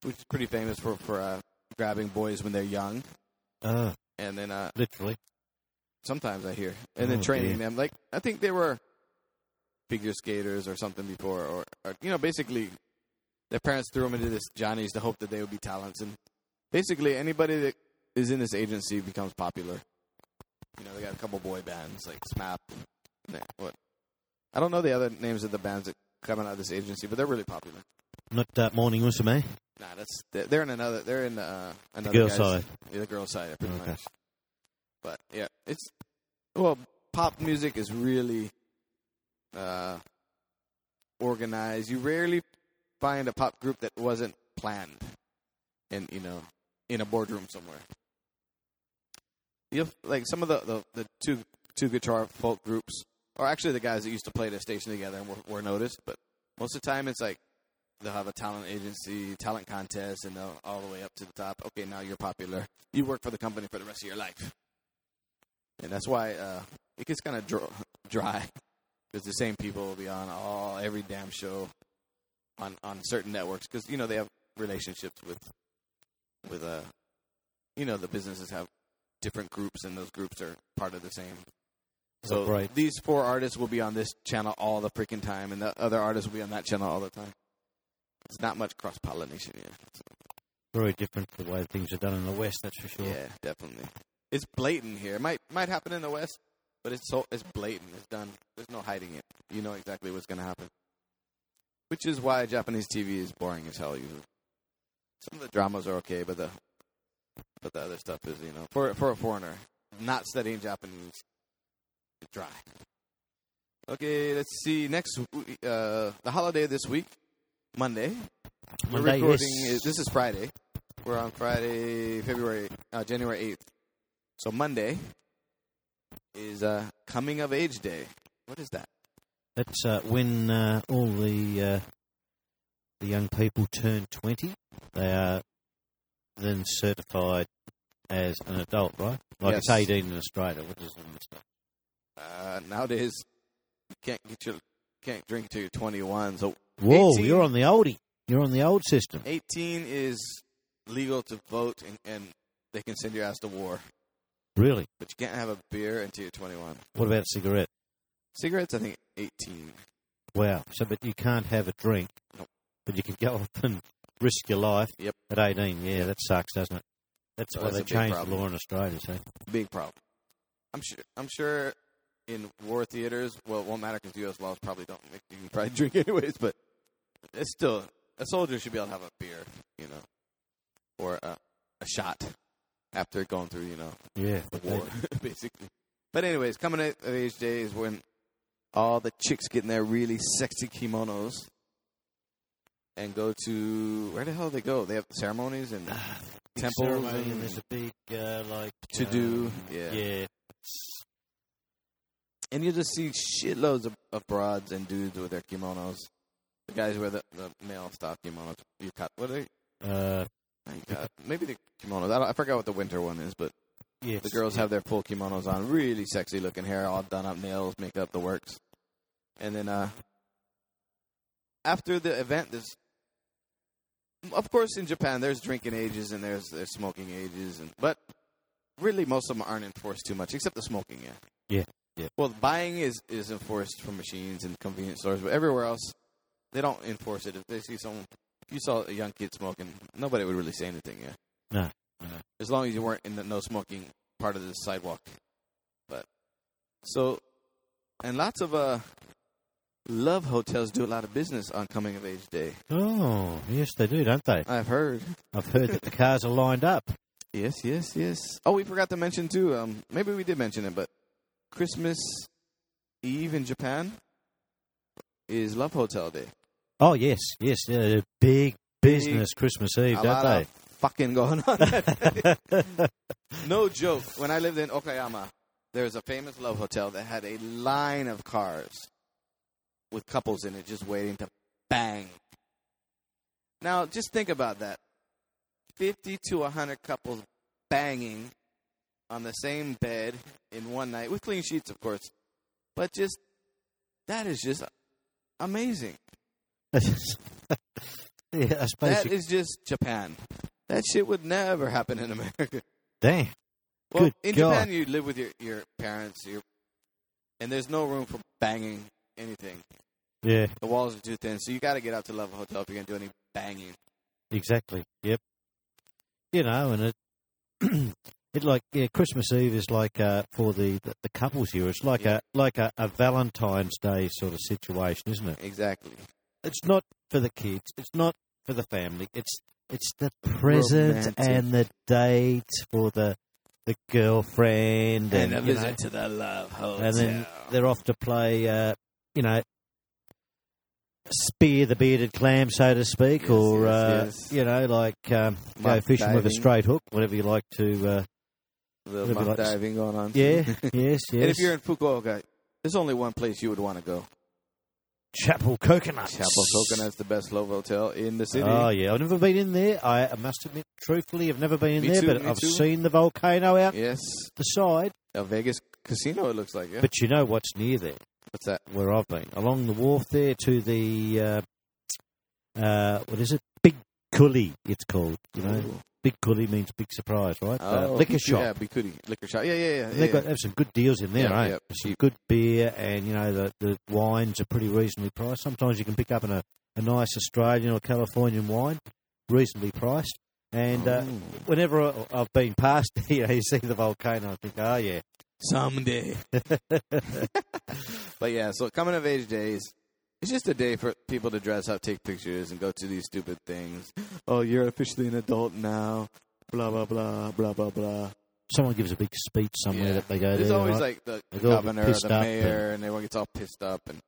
which is pretty famous for for uh, grabbing boys when they're young, Oh, and then uh, literally. sometimes I hear, and then Oh, training dear. them. Like I think they were figure skaters or something before, or, or you know, basically their parents threw them into this Johnny's to hope that they would be talents, and basically anybody that is in this agency becomes popular. You know, they got a couple boy bands like SMAP. and What? I don't know the other names of the bands that come out of this agency, but they're really popular. Not that Morning Musume. Nah, that's they're, in another. They're in uh, another girl guy's- side. Yeah, the girl side, pretty Okay. much. But yeah, it's well, pop music is really uh, organized. You rarely find a pop group that wasn't planned, and you know, in a boardroom somewhere. You like some of the, the, the two two guitar folk groups, or actually the guys that used to play at a station together and were, were noticed. But most of the time, it's like they'll have a talent agency, talent contest, and they'll all the way up to the top. Okay, now you're popular. You work for the company for the rest of your life, and that's why uh, it gets kind of dry because the same people will be on all every damn show on on certain networks because you know they have relationships with with uh you know the businesses have different groups and those groups are part of the same So great. these four artists will be on this channel all the freaking time, and the other artists will be on that channel all the time. It's not much cross pollination here. Very different to the way things are done in the West, that's for sure. Yeah, definitely. It's blatant here. It might might happen in the West, but it's so it's blatant. It's done. There's no hiding it. You know exactly what's going to happen. Which is why Japanese TV is boring as hell. Usually, some of the dramas are okay, but the but the other stuff is you know for for a foreigner not studying Japanese, it's dry. Okay, let's see. Next, uh, the holiday this week, Monday. We're Monday, recording. yes. This is Friday. We're on Friday, February, uh, January eighth. So Monday is uh, coming of age day. What is that? That's uh, when uh, all the uh, the young people turn 20. They are then certified as an adult, right? Like it's 18 in Australia, which is in the States. Uh, nowadays, you can't get your can't drink till you're 21. So Whoa, 18. you're on the oldie. You're on the old system. 18 is legal to vote, and, and they can send your ass to war. Really? But you can't have a beer until you're 21. What about a cigarette? Cigarettes, I think 18. Wow. So, but you can't have a drink, Nope. but you can go up and risk your life Yep. at 18. Yeah, that sucks, doesn't it? That's So why that's they changed the law in Australia, see? Big problem. I'm sure. I'm sure in war theaters, well, it won't matter because U.S. laws probably don't make you can probably *laughs* drink anyways. But it's still a soldier should be able to have a beer, you know, or a, a shot after going through, you know, Yeah. the war, *laughs* basically. But anyways, coming of age day is when all the chicks get in their really sexy kimonos and go to where the hell do they go? They have ceremonies and Big temples ceremony and there's a big, uh, like... to do. um, Yeah. Yeah. and you just see shitloads of, of broads and dudes with their kimonos. The guys wear the, the male style kimonos. You cut what are they? Uh, Yukata. Maybe the kimonos. I, I forgot what the winter one is, but yes. the girls have their full kimonos on. Really sexy looking hair, all done up, nails, makeup, the works. And then uh, after the event, there's of course in Japan there's drinking ages and there's there's smoking ages, and but really most of them aren't enforced too much, except the smoking. Yeah. Yeah, yeah. Well, buying is is enforced from machines and convenience stores, but everywhere else they don't enforce it. If they see someone, if you saw a young kid smoking, nobody would really say anything. Yeah. No. As long as you weren't in the no smoking part of the sidewalk. But so, and lots of uh, love hotels do a lot of business on coming of age day. Oh, yes, they do, don't they? I've heard. I've heard that the cars are lined up. Yes, yes, yes. Oh, we forgot to mention too. Um, maybe we did mention it, but Christmas Eve in Japan is Love Hotel Day. Oh, yes, yes. Uh, big business Christmas Eve, don't they? Fucking going on. *laughs* no joke. When I lived in Okayama, there was a famous love hotel that had a line of cars with couples in it just waiting to bang. Now, just think about that. 50 to 100 couples banging on the same bed in one night with clean sheets, of course. But just, that is just amazing. *laughs* yeah, I suppose. That you, is just Japan. That shit would never happen in America. *laughs* damn. Well, Good in God. Japan, you live with your, your parents, your, and there's no room for banging anything. Yeah, The walls are too thin, so you got to get out to Love Hotel if you're going to do any banging. exactly. Yep. You know, and it, *clears throat* it like yeah, Christmas Eve is like uh, for the, the the couples here. It's like Yeah. a like a, a Valentine's Day sort of situation, isn't it? Exactly. It's not for the kids. It's not for the family. It's it's the present Romantic. and the date for the the girlfriend and, a you visit know, to the Love Hotel. and then they're off to play, uh, you know, spear the bearded clam, so to speak, Yes, or yes, uh, yes. you know, like um, go Muck fishing with a diving. straight hook, whatever you like to. Uh, Maybe muck like- diving going on. yeah, yes, *laughs* yes. and if you're in Fukuoka, there's only one place you would want to go. Chapel Coconuts, Chapel Coconut's the best love hotel in the city. Oh yeah, I've never been in there. I I must admit, truthfully, I've never been in Me there, too, but I've too. seen the volcano out Yes. the side. A Vegas casino, it looks like, yeah. But you know what's near there? What's that? where I've been, along the wharf there to the uh, uh, what is it? Kuli, it's called. You know, Ooh. Big Kuli means big surprise, right? Uh, Oh, liquor shop. Yeah, big Bikudi. Liquor shop. Yeah, yeah, yeah. They've yeah. got have some good deals in there, Yeah, right? yeah, Some good beer, and you know the the wines are pretty reasonably priced. Sometimes you can pick up an, a a nice Australian or Californian wine, reasonably priced. And uh, Oh. whenever I- I've been past *laughs* here, you see the volcano, I think, oh yeah, someday. *laughs* *laughs* but yeah, so coming of age days, it's just a day for people to dress up, take pictures, and go to these stupid things. Oh, you're officially an adult now. Blah blah blah blah blah blah. someone gives a big speech somewhere Yeah. that they go There's there. always right? like the They governor, pissed the up mayor, and everyone gets all pissed up. And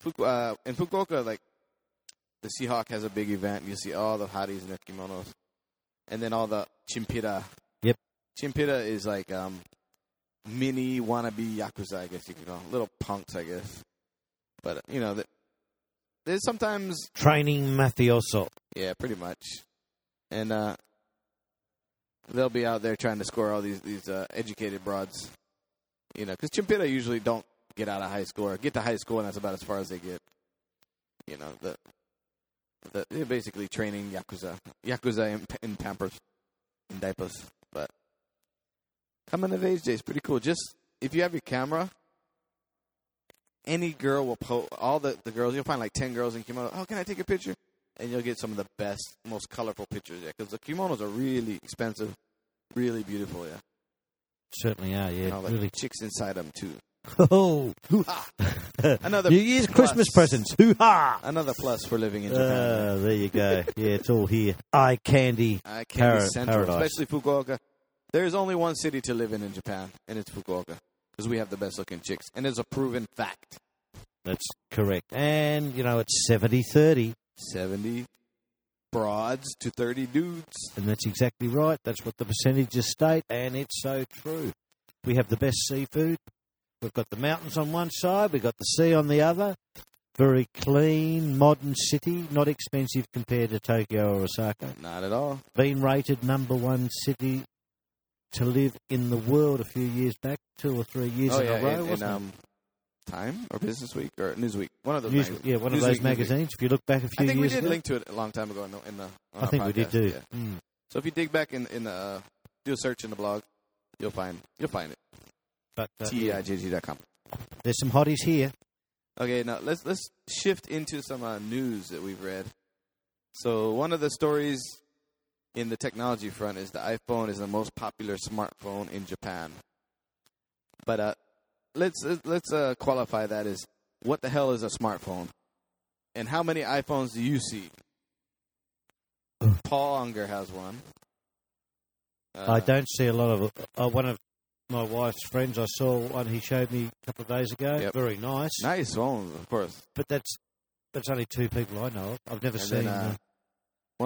Fuku- uh, in Fukuoka, like the Seahawk has a big event. You see all the hotties in their kimonos, and then all the chimpira. Yep. Chimpira is like um, mini wannabe yakuza, I guess you could call them. little punks, I guess. But you know, th- there's sometimes training mafioso. yeah, pretty much. And uh, they'll be out there trying to score all these these uh, educated broads. You know, because Chimpira usually don't get out of high school or get to high school, and that's about as far as they get. You know, the, the they're basically training yakuza, yakuza in, in pampers, in diapers. But coming of age day is pretty cool. Just if you have your camera, any girl will post. All the the girls, you'll find like ten girls in kimono. Oh, can I take a picture? and you'll get some of the best, most colorful pictures. Yeah, because the kimonos are really expensive, really beautiful. Yeah, Certainly are, yeah. and all the really. chicks inside them too. Oh, hoo ha! *laughs* Another New Year's plus. Christmas presents. Hoo ha! Another plus for living in Japan. Uh, there you go. Yeah, it's all here. Eye candy. I can't central, paradise. especially Fukuoka. There is only one city to live in in Japan, and it's Fukuoka because we have the best looking chicks, and it's a proven fact. That's correct. And, you know, it's 70 30. Seventy broads to thirty dudes. And that's exactly right. That's what the percentages state, and it's so true. We have the best seafood. We've got the mountains on one side, we've got the sea on the other. Very clean, modern city, not expensive compared to Tokyo or Osaka. Not at all. Been rated number one city to live in the world a few years back, two or three years oh in yeah, a row. in, in wasn't it? um, Time or Business Week or Newsweek, one of those. News- magazines. yeah, one of Newsweek, those Newsweek. magazines. If you look back a few years, I think we years did ago, link to it a long time ago in the. In the I think we did do. yeah. Mm. So if you dig back in in the uh, do a search in the blog, you'll find you'll find it. But uh, T e i j g dot com. there's some hotties here. Okay, now let's let's shift into some uh, news that we've read. So one of the stories in the technology front is the iPhone is the most popular smartphone in Japan. But uh, let's let's uh, qualify that as what the hell is a smartphone, and how many iPhones do you see? Paul Unger has one. Uh, I don't see a lot of. Uh, one of my wife's friends, I saw one he showed me a couple of days ago. Yep. Very nice. Nice phones, of course. But that's that's only two people I know of. I've never And seen. then, uh, uh,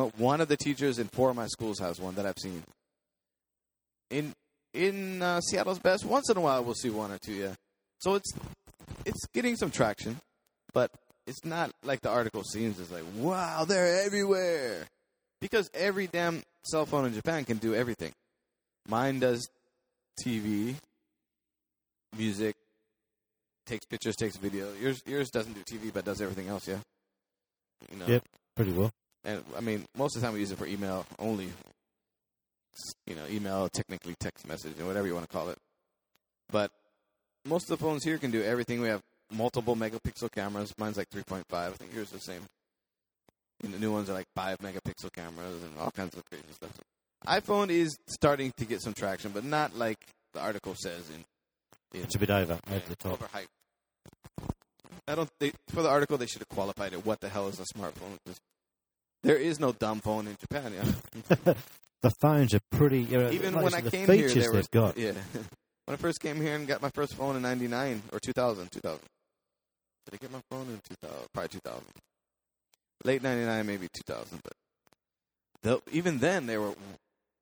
One of the teachers in four of my schools has one that I've seen. In in uh, Seattle's best, once in a while we'll see one or two. Yeah, so it's it's getting some traction, but it's not like the article seems. It's like wow, they're everywhere because every damn cell phone in Japan can do everything. Mine does TV, music, takes pictures, takes video. Yours yours doesn't do TV, but does everything else. Yeah. You know? Yep. pretty well. And I mean, most of the time we use it for email only. You know, email, technically text message, or whatever you want to call it. But most of the phones here can do everything. We have multiple megapixel cameras. Mine's like 3.5. I think yours is the same. And the new ones are like 5 megapixel cameras and all kinds of crazy stuff. iPhone is starting to get some traction, but not like the article says in. in It's a bit over, yeah, over the top. overhyped. I don't. They, for the article, they should have qualified it. What the hell is a smartphone? 'Cause there is no dumb phone in Japan. Yeah. *laughs* The phones are pretty. You know, Even like when I the came here, features there was got. yeah. *laughs* when I first came here and got my first phone in '99 or 2000, 2000. Did I get my phone in 2000? Probably 2000. Late '99, maybe 2000. But though, even then, they were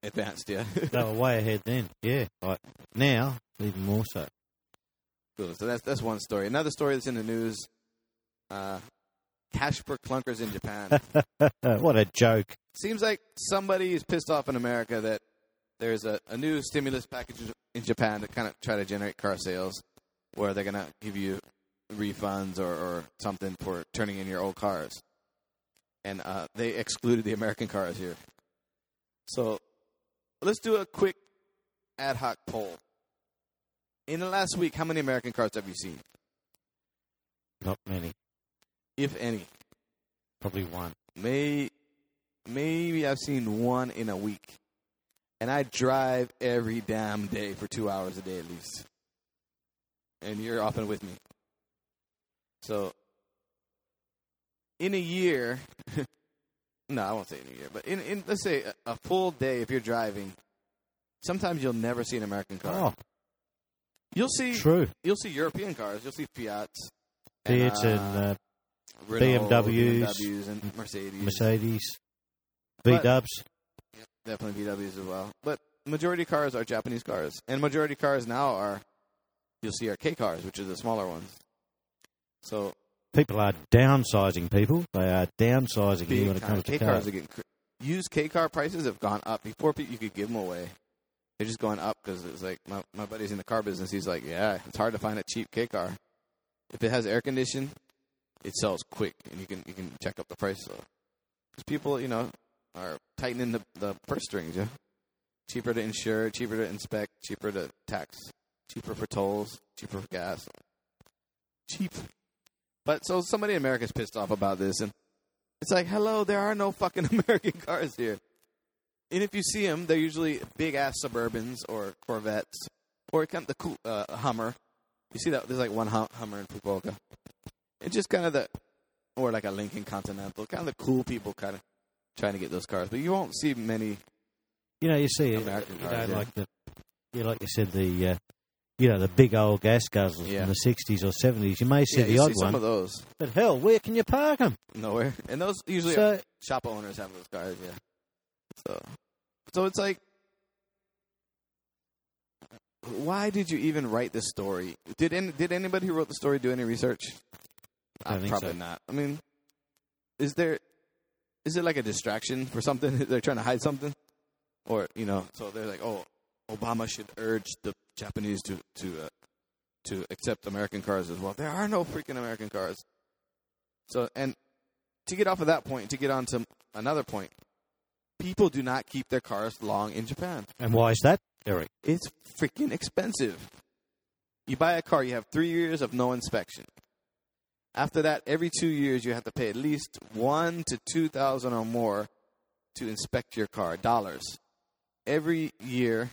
advanced. Yeah. *laughs* They were way ahead then. Yeah. Like now, even more so. Cool. So that's that's one story. Another story that's in the news. Uh, cash for clunkers in Japan. *laughs* what a joke. Seems like somebody is pissed off in America that there's a, a new stimulus package in Japan to kind of try to generate car sales, where they're gonna give you refunds or, or something for turning in your old cars. and uh, they excluded the American cars here. So let's do a quick ad hoc poll. In the last week, how many American cars have you seen, Not many. If any? Probably one. May maybe I've seen one in a week, and I drive every damn day for two hours a day at least. And you're often with me, so in a year, *laughs* no, I won't say in a year, but in, in let's say a, a full day if you're driving, sometimes you'll never see an American car. Oh, You'll see true. you'll see European cars. You'll see Fiats, Fiats and uh, uh, Renault, BMWs, BMWs and Mercedes. Mercedes, V Dubs. Definitely VWs as well. But majority cars are Japanese cars. And majority cars now are, you'll see are K cars, which are the smaller ones. So People are downsizing. People, they are downsizing big when it comes K to cars cars. are getting, cr- used K car prices have gone up. Before you could give them away. They're just going up because it's like, my, my buddy's in the car business. He's like, yeah, it's hard to find a cheap K car. If it has air condition, it sells quick and you can, you can check up the price. Because people, you know, are tightening the, the purse strings, yeah. Cheaper to insure, cheaper to inspect, cheaper to tax, cheaper for tolls, cheaper for gas. Cheap. But so somebody in America's pissed off about this, and it's like, hello, there are no fucking *laughs* American cars here. And if you see them, they're usually big ass Suburbans or Corvettes or kind of the cool uh, Hummer. You see that there's like one hum- Hummer in Fukuoka. It's just kind of the, or like a Lincoln Continental, kind of the cool people kind of trying to get those cars. But you won't see many. You know, you see, American you cars, know, yeah. like the, yeah, like you said, the, uh, you know, the big old gas guzzlers Yeah. from the '60s or '70s. You may see yeah, the you odd see some one, of those but hell, where can you park them? nowhere, and those usually So, shop owners have those cars. Yeah. So, so it's like, why did you even write this story? Did any, did anybody who wrote the story do any research? I Uh, think probably so. not. I mean, is there is it like a distraction for something? *laughs* They're trying to hide something, or you know, so they're like, oh, Obama should urge the Japanese to to uh, to accept American cars as well. There are no freaking American cars. So, and to get off of that point, to get on to another point, people do not keep their cars long in Japan. and why is that, Eric? It's freaking expensive. You buy a car, you have three years of no inspection. After that, every two years, you have to pay at least one to two thousand or more to inspect your car, dollars. Every year,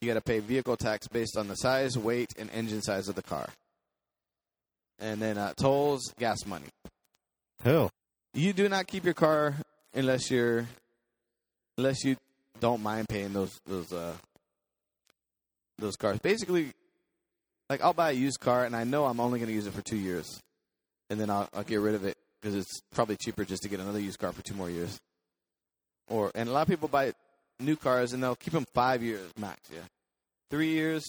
you got to pay vehicle tax based on the size, weight, and engine size of the car. And then uh, tolls, gas money. Hell, You do not keep your car unless you're unless you don't mind paying those those uh those cars. Basically, like I'll buy a used car and I know I'm only going to use it for two years, and then I'll, I'll get rid of it because it's probably cheaper just to get another used car for two more years. Or and a lot of people buy new cars and they'll keep them five years max. Yeah, three years.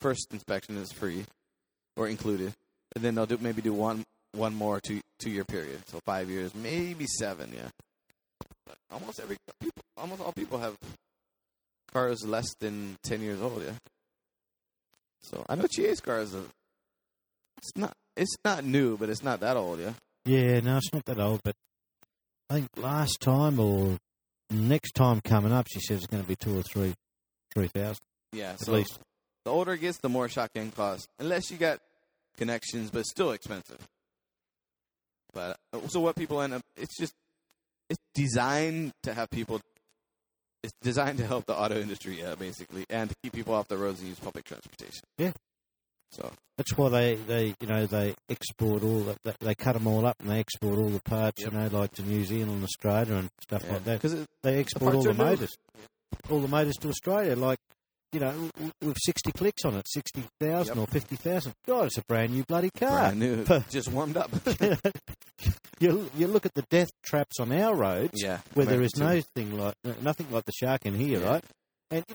First inspection is free or included, and then they'll do maybe do one one more two two year period. So five years, maybe seven. Yeah, but almost every people, almost all people have cars less than ten years old. Yeah. So I know Chia's car is a. It's not. It's not new, but it's not that old. Yeah. yeah, no, it's not that old, but I think last time or next time coming up, she says it's going to be two or three, three thousand Yeah. at So least. the older it gets, the more shaken costs, unless you got connections, but still expensive. But uh, so what people end up, it's just it's designed to have people. It's designed to help the auto industry, yeah, basically, and to keep people off the roads and use public transportation. Yeah. So That's why they, they you know they export all the, they, they cut them all up and they export all the parts Yep. you know like to New Zealand, Australia and stuff like that. because They export all the are new. motors, all the motors to Australia. Like you know with sixty clicks on it, sixty thousand Yep. or fifty thousand. God, it's a brand new bloody car. brand new, *laughs* just warmed up. *laughs* you you look at the death traps on our roads yeah, where there is no thing like nothing like the shaken here, Yeah. right? And you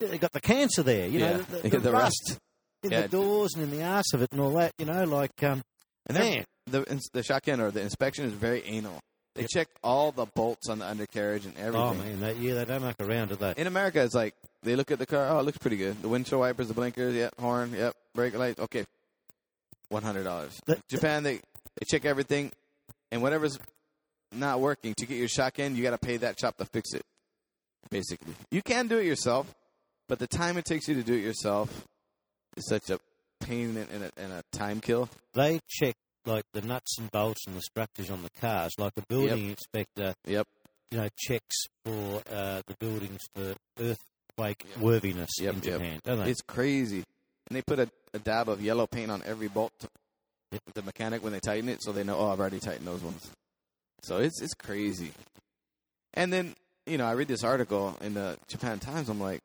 know, they got the cancer there, you yeah, know, the, the, *laughs* the rust, rust, in Yeah. the doors and in the ass of it and all that, you know, like um, and then man, the the shaken or the inspection is very anal. They Yep. check all the bolts on the undercarriage and everything. oh man, they, yeah, they don't muck around, do they? In America, it's like they look at the car. Oh, it looks pretty good. The windshield wipers, the blinkers, yep. Horn, yep. Brake lights, okay. One hundred dollars. Japan, they they check everything, and whatever's not working to get your shaken, you got to pay that shop to fix it. Basically, you can do it yourself, but the time it takes you to do it yourself such a pain and, a, and a time kill. They check like the nuts and bolts and the structures on the cars, like a building inspector. Yep. You know, checks for uh, the buildings for earthquake Yep. worthiness Yep, in yep. Japan, don't they? It's crazy. And they put a, a dab of yellow paint on every bolt. To, Yep. The mechanic when they tighten it, so they know, oh, I've already tightened those ones. So it's it's crazy. And then you know, I read this article in the Japan Times. I'm like,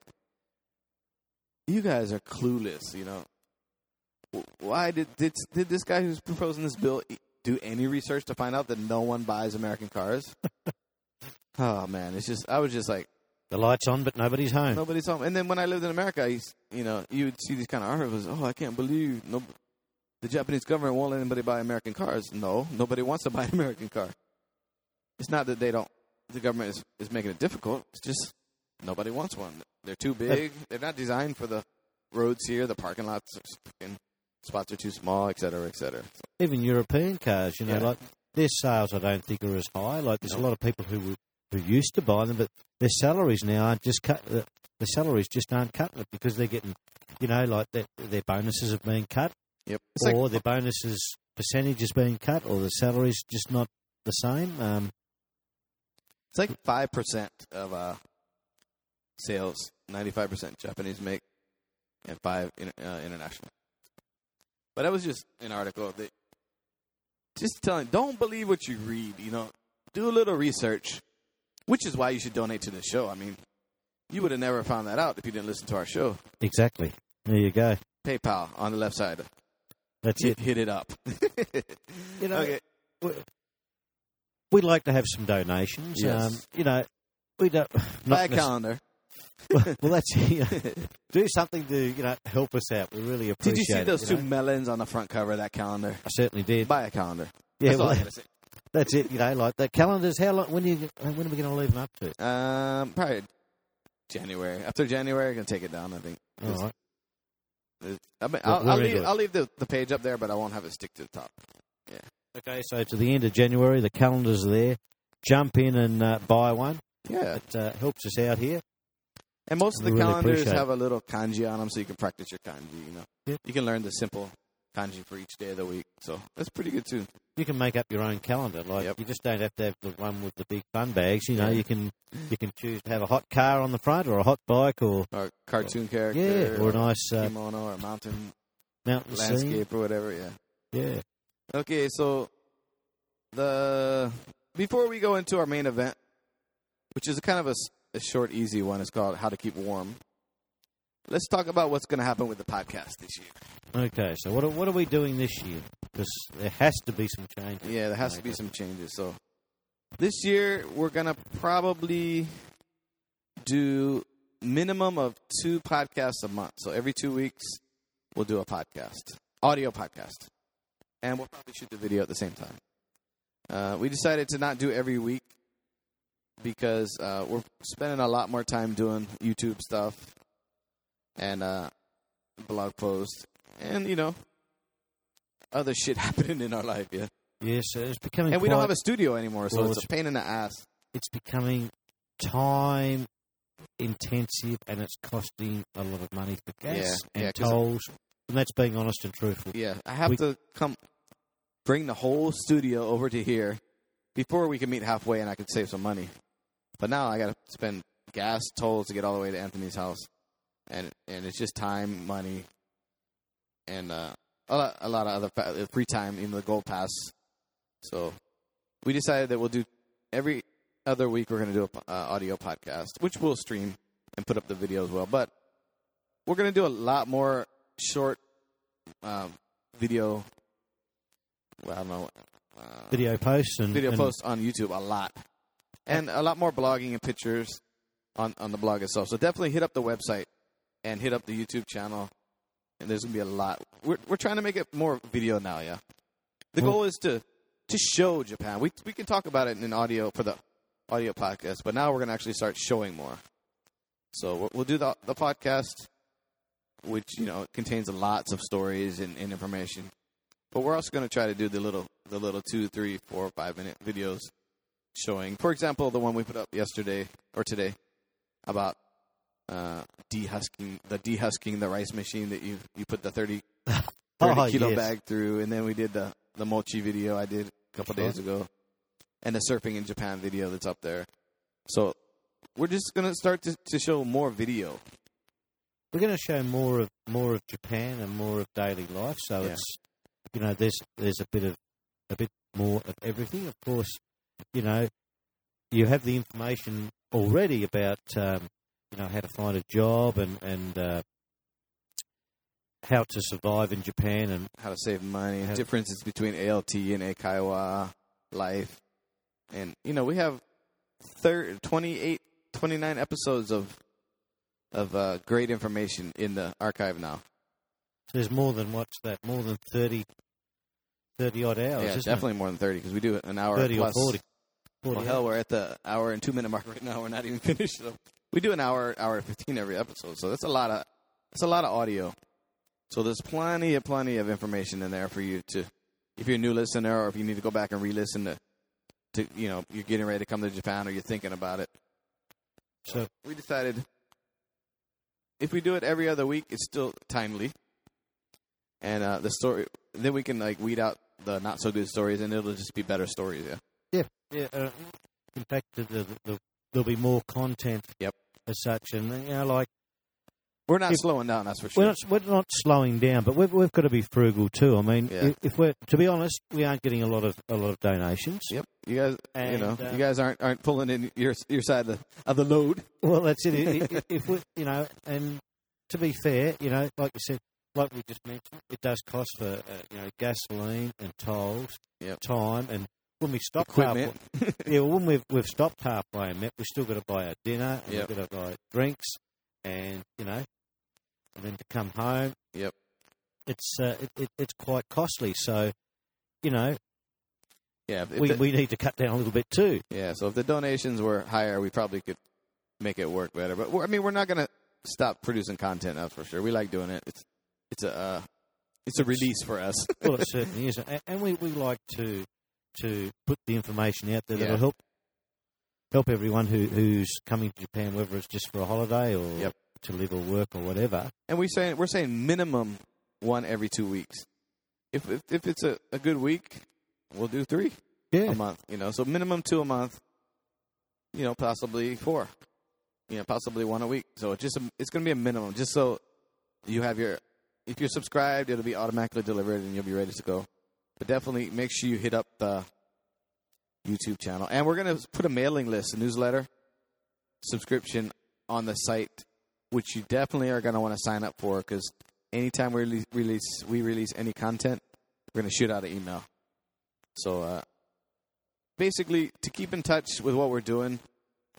you guys are clueless. You know, why did did did this guy who's proposing this bill do any research to find out that no one buys American cars? *laughs* oh man, it's just I was just like. the lights on, but nobody's home. Nobody's home. And then when I lived in America, I used, you know, you would see these kind of articles. Oh, I can't believe no, the Japanese government won't let anybody buy American cars. No, nobody wants to buy an American car. It's not that they don't. The government is, is making it difficult. It's just nobody wants one. They're too big. They're not designed for the roads here. The parking lots are spots are too small, et cetera, et cetera. Even European cars, you know, Yeah. like their sales, I don't think are as high. Like there's No. a lot of people who who used to buy them, but their salaries now aren't just cut. The, the salaries just aren't cutting it because they're getting, you know, like their, their bonuses have been cut, yep. It's like or their bonuses percentage is being cut, or the salaries just not the same. Um, It's like five percent of uh, sales. Ninety-five percent Japanese make, and five in, uh, international. But that was just an article that just telling. Don't believe what you read. You know, do a little research, which is why you should donate to the show. I mean, you would have never found that out if you didn't listen to our show. exactly. There you go. PayPal on the left side. That's Hit, it. hit it up. *laughs* You know, okay. we'd like to have some donations. Yes. Um, you know, we don't. *sighs* Buy a calendar. *laughs* well, you know, *laughs* do something to you know help us out. We really appreciate. It. Did you see it, those you two melons on the front cover of that calendar? I certainly did. Buy a calendar. Yeah, That's all well, I gotta say. *laughs* that's it. You know, like the calendars. How long? When are you? When are we going to leave them up to? Um, probably January. After January, I'm gonna take it down. I think. All right. I mean, I'll, I'll leave. I'll leave the, the page up there, but I won't have it stick to the top. Yeah. Okay, so to the end of January, the calendars are there. Jump in and uh, buy one. Yeah, It uh, helps us out here. And most of the really calendars have a little kanji on them, so you can practice your kanji. You know, Yeah. you can learn the simple kanji for each day of the week. So that's pretty good too. You can make up your own calendar. Like Yep. you just don't have to have the one with the big fun bags. You know, you can you can choose to have a hot car on the front or a hot bike or Or cartoon character, yeah, or a nice uh, kimono, or mountain mountain scene. landscape, or whatever. Yeah. Yeah. Okay, so the before we go into our main event, which is a kind of a, a short, easy one, it's called "How to Keep Warm." Let's talk about what's going to happen with the podcast this year. Okay, so what are, what are we doing this year? Because there has to be some changes. Yeah, there has to be some changes. So this year we're going to probably do minimum of two podcasts a month. So every two weeks we'll do a podcast, audio podcast, and we'll probably shoot the video at the same time. Uh, we decided to not do every week because uh, we're spending a lot more time doing YouTube stuff and uh, blog posts, and you know, other *laughs* shit happening in our life. Yeah, Yes, so it's becoming. and we don't have a studio anymore, so Well, it's a pain in the ass. It's becoming time intensive, and it's costing a lot of money for gas Yeah, and yeah, tolls. And that's being honest and truthful. Yeah, I have We- to come bring the whole studio over to here before we can meet halfway, and I could save some money. But now I got to spend gas tolls to get all the way to Anthony's house, and and it's just time, money, and uh, a lot a lot of other fa- uh, free time, even the gold pass. So we decided that we'll do every other week. We're going to do a uh, audio podcast, which we'll stream and put up the video as well. But we're going to do a lot more short um, video. Well, I don't know. Uh, Video posts and video and posts on YouTube a lot, and a lot more blogging and pictures on on the blog itself. So definitely hit up the website and hit up the YouTube channel. And there's gonna be a lot. We're we're trying to make it more video now. Yeah, the goal is to to show Japan. We we can talk about it in an audio for the audio podcast, but now we're gonna actually start showing more. So we'll, we'll do the the podcast, which you know contains lots of stories and, and information. But we're also going to try to do the little, the little two, three, four, five minute videos showing. For example, the one we put up yesterday or today about uh, dehusking the dehusking the rice machine that you you put the 30, *laughs* 30 Oh, kilo yes. bag through, and then we did the the mochi video I did a couple days ago, and the surfing in Japan video that's up there. So we're just gonna start to, to show more video. We're going to show more of more of Japan and more of daily life. So Yeah. it's you know there's there's a bit of a bit more of everything. Of course, you know you have the information already about um, you know how to find a job and and uh, how to survive in Japan and how to save money, How- differences between ALT and Eikaiwa life. And, you know, we have thir 28, 29 episodes of of uh, great information in the archive now. there's more than what's that more than 30, 30 odd hours. yeah, definitely more than 30 because we do an hour thirty plus. or 40. 40 Well, hell, we're at the hour and two minute mark right now. We're not even *laughs* finished. So we do an hour, hour 15 every episode. So that's a lot of, that's a lot of audio. So there's plenty of, plenty of information in there for you to, if you're a new listener or if you need to go back and re-listen to, to, you know, you're getting ready to come to Japan or you're thinking about it. So We decided if we do it every other week, it's still timely. And uh, the story, then we can like weed out the not so good stories, and it'll just be better stories. Yeah. Yeah, uh, in fact, the, the, the, there'll be more content. Yep. As such, and you know, like We're not If- slowing down, that's for sure. we're not we're not slowing down, but we've we've got to be frugal too. I mean, Yeah. if, if we're to be honest, we aren't getting a lot of a lot of donations. Yep, you guys, you know, uh, you guys aren't aren't pulling in your your side of the, of the load. Well, that's it. I- *laughs* I- if we, you know, and to be fair, you know, like you said, like we just mentioned, it does cost for uh, you know gasoline and tolls, Yep. time, and when we stop halfway, *laughs* yeah, well, when we've we've stopped halfway met, we've still got to buy our dinner, and Yep. we've got to buy drinks, and you know, and then to come home, Yep. it's uh, it, it, it's quite costly. So, you know, Yeah, we, we need to cut down a little bit too. yeah. So if the donations were higher, we probably could make it work better. But we're, I mean, we're not gonna stop producing content. That's for sure. We like doing it. It's it's a uh, it's a release for us. Well, it *laughs* certainly is, and, and we, we like to to put the information out there Yeah. that'll help help everyone who, who's coming to Japan, whether it's just for a holiday or Yep. to live or work or whatever. and we saying we're saying minimum one every two weeks. If if, if it's a, a good week, we'll do three Yeah, a month. You know, so minimum two a month. You know, possibly four. You know, possibly one a week. So it's just a, it's going to be a minimum, just so you have your. If you're subscribed, it'll be automatically delivered, and you'll be ready to go. But definitely make sure you hit up the YouTube channel, and we're going to put a mailing list, a newsletter subscription on the site, which you definitely are going to want to sign up for because anytime we release, we release any content, we're going to shoot out an email. So uh, basically, to keep in touch with what we're doing,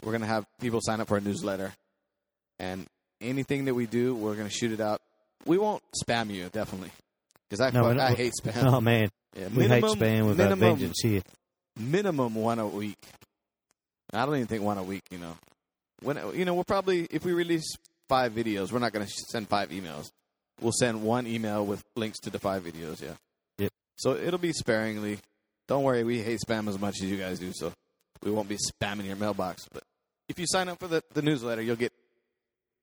we're going to have people sign up for a newsletter. And anything that we do, we're going to shoot it out. We won't spam you, definitely. Because I, No, fuck- I hate spam. *laughs* Oh man, Yeah, we hate spam with our minimum, vengeance here. minimum one a week. I don't even think one a week. You know, when you know we'll probably if we release five videos, we're not going to send five emails. We'll send one email with links to the five videos. Yeah. Yep. So it'll be sparingly. Don't worry, we hate spam as much as you guys do, so we won't be spamming your mailbox. But if you sign up for the, the newsletter, you'll get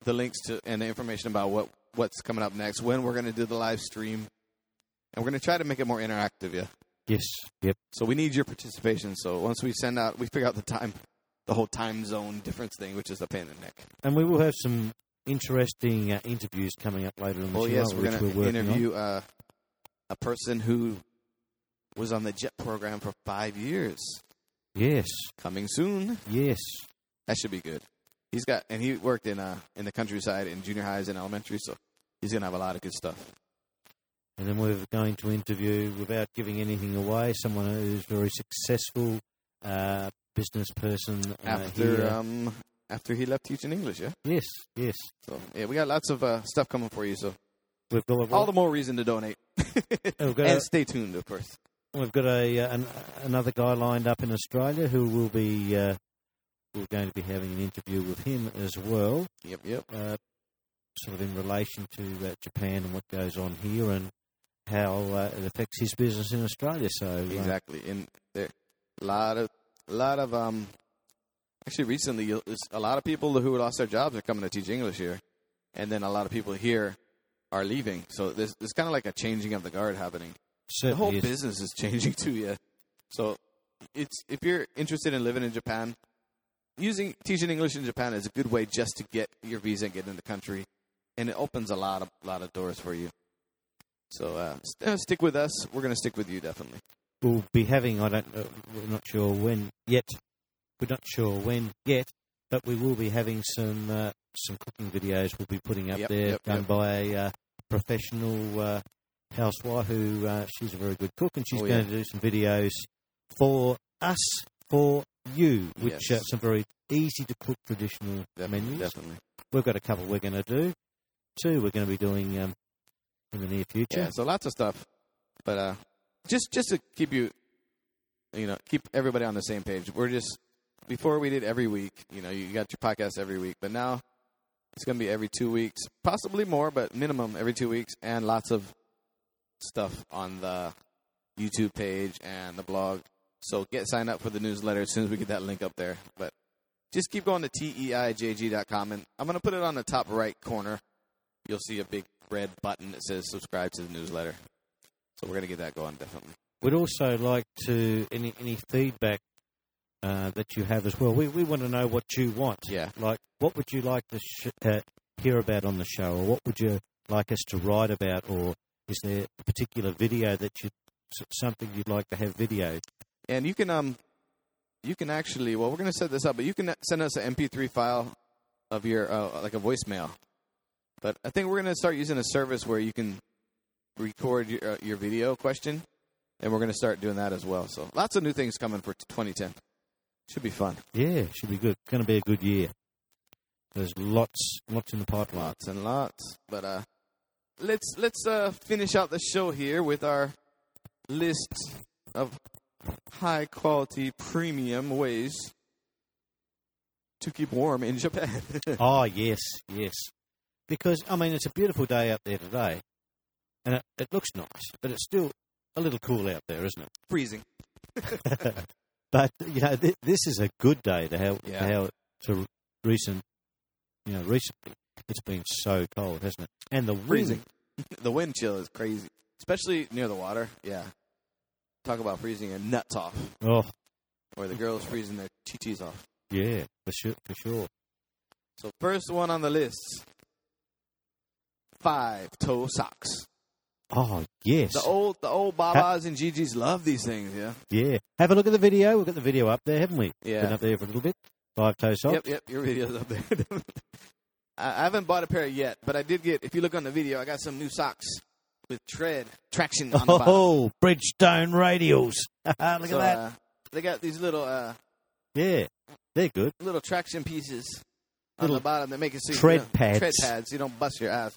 the links to and the information about what what's coming up next, when we're going to do the live stream, and we're going to try to make it more interactive. Yeah. Yes, yep. So we need your participation. So once we send out, we figure out the time, the whole time zone difference thing, which is a pain in the neck. And we will have some interesting uh, interviews coming up later in the Oh show, yes, we're going to interview uh, a person who was on the JET program for five years. Yes, Coming soon. yes. That should be good. He's got, and he worked in uh in the countryside in junior highs and elementary, so he's gonna have a lot of good stuff. And then we're going to interview, without giving anything away, someone who's very successful uh, business person. Uh, After um after he left teaching English, yeah. yes, yes. So yeah, we got lots of uh, stuff coming for you. So We've got, all the more reason to donate. *laughs* and a, stay tuned, of course. we've got a, uh, an, another guy lined up in Australia who will be uh, we're going to be having an interview with him as well, Yep, yep. uh, sort of in relation to Japan and what goes on here and how uh, it affects his business in Australia. So uh, Exactly. And there a lot of a lot of um. Actually, recently, a lot of people who lost their jobs are coming to teach English here, and then a lot of people here are leaving. So there's, there's kind of like a changing of the guard happening. The whole is. business is *laughs* changing too. Yeah. So it's if you're interested in living in Japan, using teaching English in Japan is a good way just to get your visa and get in the country, and it opens a lot of lot of doors for you. So uh, st- uh, stick with us. We're going to stick with you definitely. We'll be having. I don't. Uh, we're not sure when yet. We're not sure when yet, but we will be having some uh, some cooking videos. We'll be putting up Yep, there yep, done yep. by a uh, professional uh, housewife who uh, she's a very good cook, and she's Oh, going yeah. to do some videos for us for you, which Yes. uh, some very easy to cook traditional Definitely, menus. definitely. We've got a couple we're going to do. Two we're going to be doing um, in the near future. Yeah. So lots of stuff, but uh, just just to keep you, you know, keep everybody on the same page. We're just before we did every week. You know, you got your podcast every week, but now it's going to be every two weeks, possibly more, but minimum every two weeks, and lots of stuff on the YouTube page and the blog. So get signed up for the newsletter as soon as we get that link up there. But just keep going to teijg.com, and I'm going to put it on the top right corner. You'll see a big red button that says subscribe to the newsletter. So we're going to get that going definitely. We'd also like to any any feedback uh, that you have as well. We we want to know what you want. Yeah. Like, what would you like to sh- uh, hear about on the show, or what would you like us to write about, or is there a particular video that you something you'd like to have videoed? And you can um, you can actually well, we're going to set this up, but you can send us an MP3 file of your uh, like a voicemail. But I think we're going to start using a service where you can record your, uh, your video question, and we're going to start doing that as well. So lots of new things coming for 2010. Should be fun. Yeah, should be good. Going to be a good year. There's lots lots in the pipeline. Lots and lots. But uh, let's let's uh, finish out the show here with our list of high quality premium ways to keep warm in Japan. Oh *laughs* yes, yes. Because I mean, it's a beautiful day out there today, and it, it looks nice, but it's still a little cool out there, isn't it? Freezing. *laughs* *laughs* But you know, th- this is a good day to how Yeah. to how to recent, you know, recently it's been so cold, hasn't it? And the wind, Freezing. *laughs* the wind chill is crazy, especially near the water. Yeah. Talk about freezing your nuts off, Oh or the girls freezing their chichis off. yeah, for sure, for sure. So first one on the list, five toe socks. Oh yes, The old the old Babas and Jiji's love these things. Yeah. yeah. Have a look at the video. We've got the video up there, haven't we? Yeah. Been up there for a little bit. Five toe socks. Yep, yep, your video's up there. *laughs* I haven't bought a pair yet, but I did get. If you look on the video, I got some new socks with tread traction on the bottom. Oh, Bridgestone radials. *laughs* look at that. Uh, they got these little uh, Yeah, they're good. little traction pieces on the bottom that make it so tread you know, pads. Tread pads. You don't bust your ass.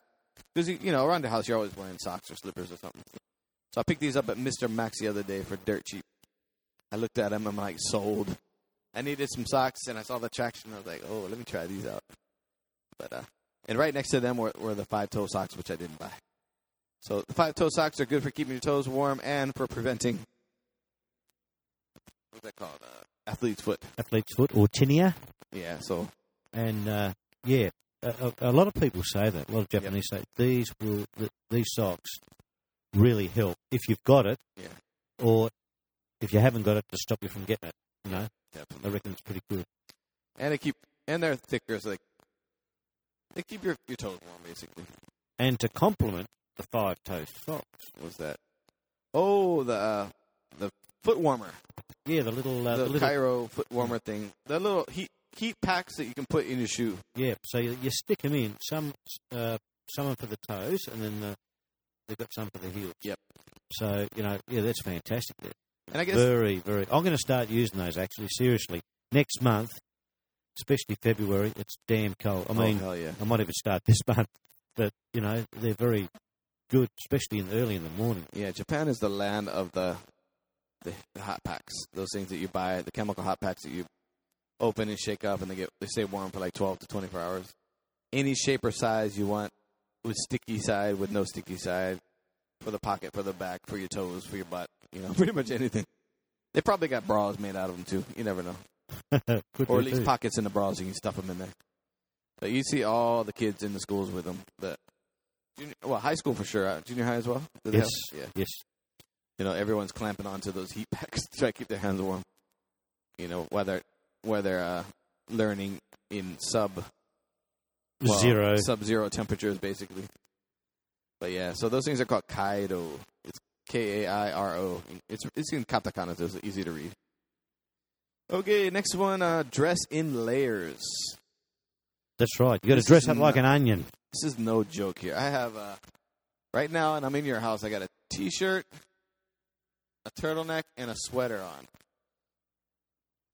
Because you know, around the house, you're always wearing socks or slippers or something. So I picked these up at Mr. Max the other day for dirt cheap. I looked at them. I'm like, sold. I needed some socks, and I saw the traction. I was like, oh, let me try these out. But uh, and right next to them were, were the five toe socks, which I didn't buy. So the five toe socks are good for keeping your toes warm and for preventing what's that called? Uh, athlete's foot. Athlete's foot or tinea. Yeah. So And uh, yeah, a, a, lot of people say that. A lot of Japanese say these will th- these socks really help if you've got it, Yeah. or if you haven't got it to stop you from getting it. You know, I reckon it's pretty good. And they keep and they're thicker, so they they keep your your toes warm, basically. And to complement the five toe socks, What's that? Oh, the uh, the foot warmer, yeah, the little uh, the, the, little kairo foot warmer thing. The little heat heat packs that you can put in your shoe. yeah. So you, you stick them in some uh, some are for the toes, and then uh, they've got some for the heels. Yep. So you know, yeah, that's fantastic. There. And I guess Very, very. I'm going to start using those actually. Seriously, next month, especially February, it's damn cold. I oh, mean, hell yeah. I might even start this *laughs* month, but you know they're very good, especially in early in the morning. Yeah, Japan is the land of the, the the hot packs. Those things that you buy, the chemical hot packs that you open and shake up, and they get they stay warm for like twelve to twenty four hours. Any shape or size you want, with sticky side, with no sticky side, for the pocket, for the back, for your toes, for your butt. You know, *laughs* pretty much anything. They probably got bras made out of them too. You never know. *laughs* Or at least too. pockets in the bras. You can stuff them in there. But you see all the kids in the schools with them. The junior, well, high school for sure. Uh, junior high as well. Yes. yeah. Yes. You know, everyone's clamping onto those heat packs *laughs* to try to keep their hands warm. You know, whether whether uh, learning in sub well, Zero. sub zero temperatures, basically. But yeah, so those things are called kairo. It's K A I R O. It's it's in katakana, so it's easy to read. Okay, next one. Uh, dress in layers. That's right. You got to dress up like an onion. This is no joke here. I have uh, right now, and I'm in your house. I got a t-shirt, a turtleneck, and a sweater on,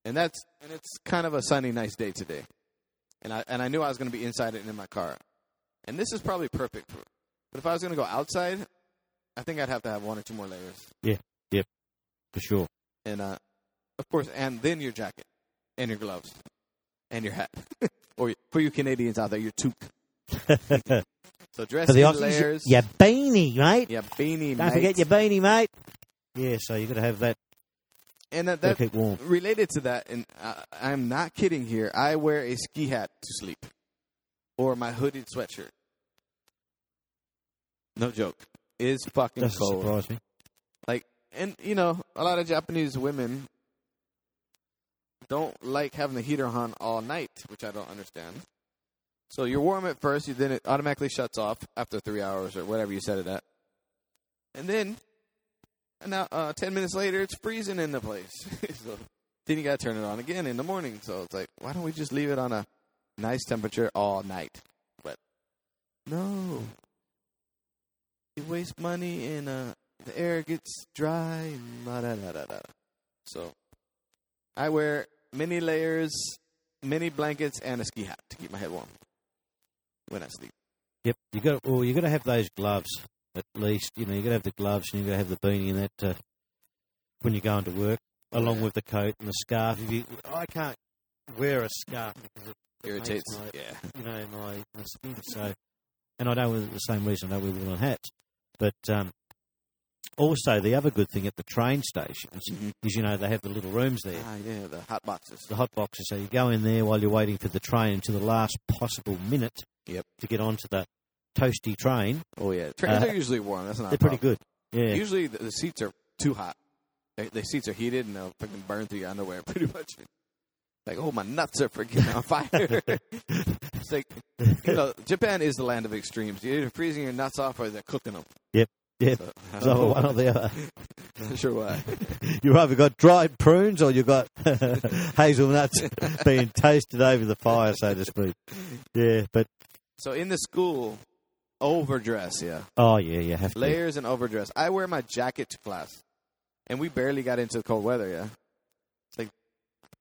and that's and it's kind of a sunny, nice day today. And I and I knew I was going to be inside and in my car, and this is probably perfect for. But if I was going to go outside, I think I'd have to have one or two more layers, Yeah, yep, For sure. and uh, of course, and then your jacket, and your gloves, and your hat, *laughs* or for you Canadians out there, your toque. *laughs* So dress For the in layers. your beanie, mate. Yeah, beanie, Don't mate. forget your beanie, mate. Yeah, so you got to have that. And that, that related to that, and uh, I'm not kidding here. I wear a ski hat to sleep, or my hooded sweatshirt. No joke. It's fucking Doesn't cold. surprise me. And you know, a lot of Japanese women don't like having the heater on all night, which I don't understand. So you're warm at first, you then it automatically shuts off after three hours or whatever you set it at, and then now uh, ten minutes later it's freezing in the place. *laughs* so then you gotta turn it on again in the morning. So it's like, why don't we just leave it on a nice temperature all night? But no, you waste money and uh, the air gets dry da da da da. So I wear many layers, many blankets, and a ski hat to keep my head warm when I sleep. Yep, you got. Well, you got to have those gloves at least. You know, you got to have the gloves and you got to have the beanie and that uh, when you're going to work, along with the coat and the scarf. If you, I can't wear a scarf because it Irritates. my, Yeah. you know my, my skin. So, and I don't wear the same reason I don't wear woolen hats. But um, also, the other good thing at the train stations Mhm. is you know they have the little rooms there. Ah, yeah, the hot boxes. the hot boxes. So you go in there while you're waiting for the train to the last possible minute Yep. to get onto the toasty train. Oh yeah, trains Uh, are usually warm. That's not. They're a pretty good. Yeah. Usually the, the seats are too hot. They, the seats are heated and they'll freaking burn through your underwear *laughs* pretty much. Like, oh, my nuts are freaking on fire. *laughs* it's like, you know, Japan is the land of extremes. You're either freezing your nuts off or they're cooking them. Yep, yep. So, So one or the other. Not *laughs* sure why. You've either got dried prunes or you've got hazelnuts being toasted over the fire, so to speak. Yeah, but So in the school, overdress, yeah. oh yeah, you have to. Layers and overdress. I wear my jacket to class, and we barely got into the cold weather. Yeah, it's like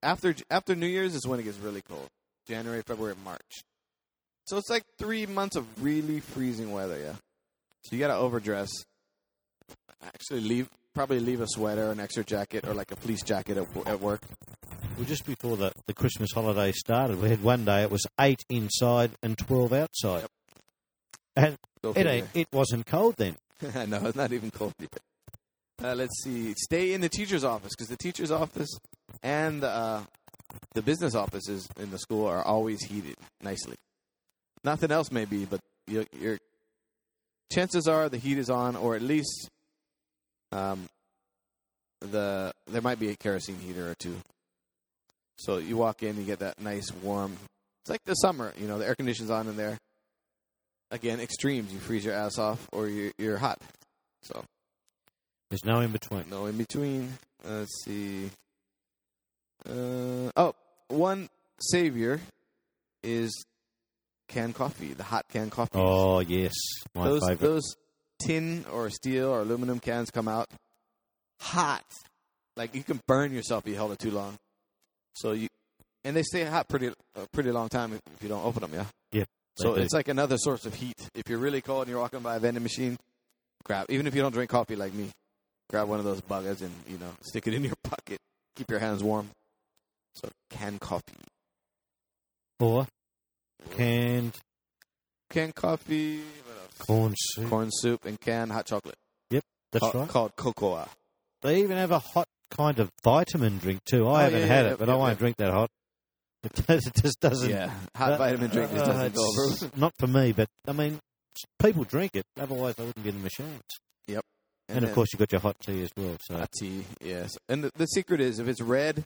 after after New Year's is when it gets really cold. January, February, March. So it's like three months of really freezing weather. Yeah, so you got to overdress. Actually, leave probably leave a sweater, an extra jacket, or like a fleece jacket at, at work. Well, just before the, the Christmas holiday started, we had one day it was eight inside and twelve outside, and it ain't, it wasn't cold then. *laughs* no, it's not even cold yet. Uh, let's see. Stay in the teacher's office because the teacher's office and uh, the business offices in the school are always heated nicely. Nothing else may be, but your, your chances are the heat is on, or at least um, the there might be a kerosene heater or two. So you walk in, you get that nice warm. It's like the summer, you know, the air conditioning's on in there. Again, extremes. You freeze your ass off, or you're, you're hot. So There's no in between. no in between. Let's see. Uh, oh, one savior is canned coffee, the hot canned coffee. Oh yes, my those favourite. those tin or steel or aluminum cans come out hot, like you can burn yourself if you hold it too long. So you and they stay hot pretty a pretty long time if, you don't open them. Yeah. They So it's like another source of heat. If you're really cold and you're walking by a vending machine, grab. Even if you don't drink coffee like me, grab one of those buggers and you know stick it in your *laughs* pocket. Keep your hands warm. So canned coffee, or canned canned coffee, corn soup. corn soup, and canned hot chocolate. Yep, that's right. Called cocoa. They even have a hot kind of vitamin drink too. I Oh, haven't yeah, had yeah, it, but yeah, I won't drink that hot. It, it just doesn't. yeah, *laughs* hot uh, vitamin drink just uh, doesn't go over. Not for me, but I mean, people drink it. Otherwise, I wouldn't be in the machines. Yep. And, of course, you've got your hot tea as well. So hot tea, yes. And the, the secret is if it's red,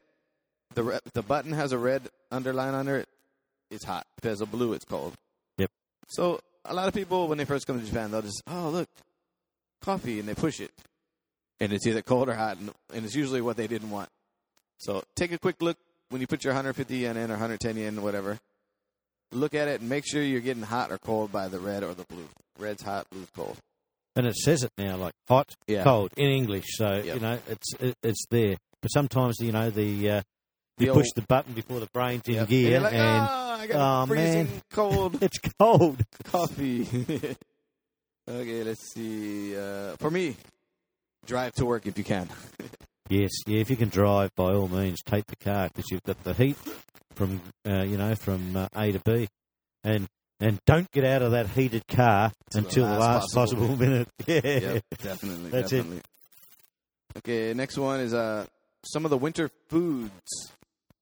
the re- the button has a red underline under it. It's hot. If it has a blue, it's cold. Yep. So a lot of people, when they first come to Japan, they'll just oh look, coffee, and they push it, and it's either cold or hot, and, and it's usually what they didn't want. So take a quick look when you put your 150 yen in or 110 yen, whatever. Look at it and make sure you're getting hot or cold by the red or the blue. Red's hot, blue's cold. and it says it now, like hot, Yeah. cold in English. So Yep. you know, it's it, it's there. But sometimes you know the uh, The you push old- the button before the brain's in Yep. gear, you're like, and "Ah, I got oh, freezing man." cold *laughs* it's cold. coffee. *laughs* okay, let's see. Uh, for me, drive to work if you can. *laughs* Yes, yeah. If you can drive, by all means, take the car because you've got the heat from uh, you know from uh, A to B, and and don't get out of that heated car until the last last possible possible minute. *laughs* Yeah. Yep, definitely. That's it. Okay, next one is uh some of the winter foods.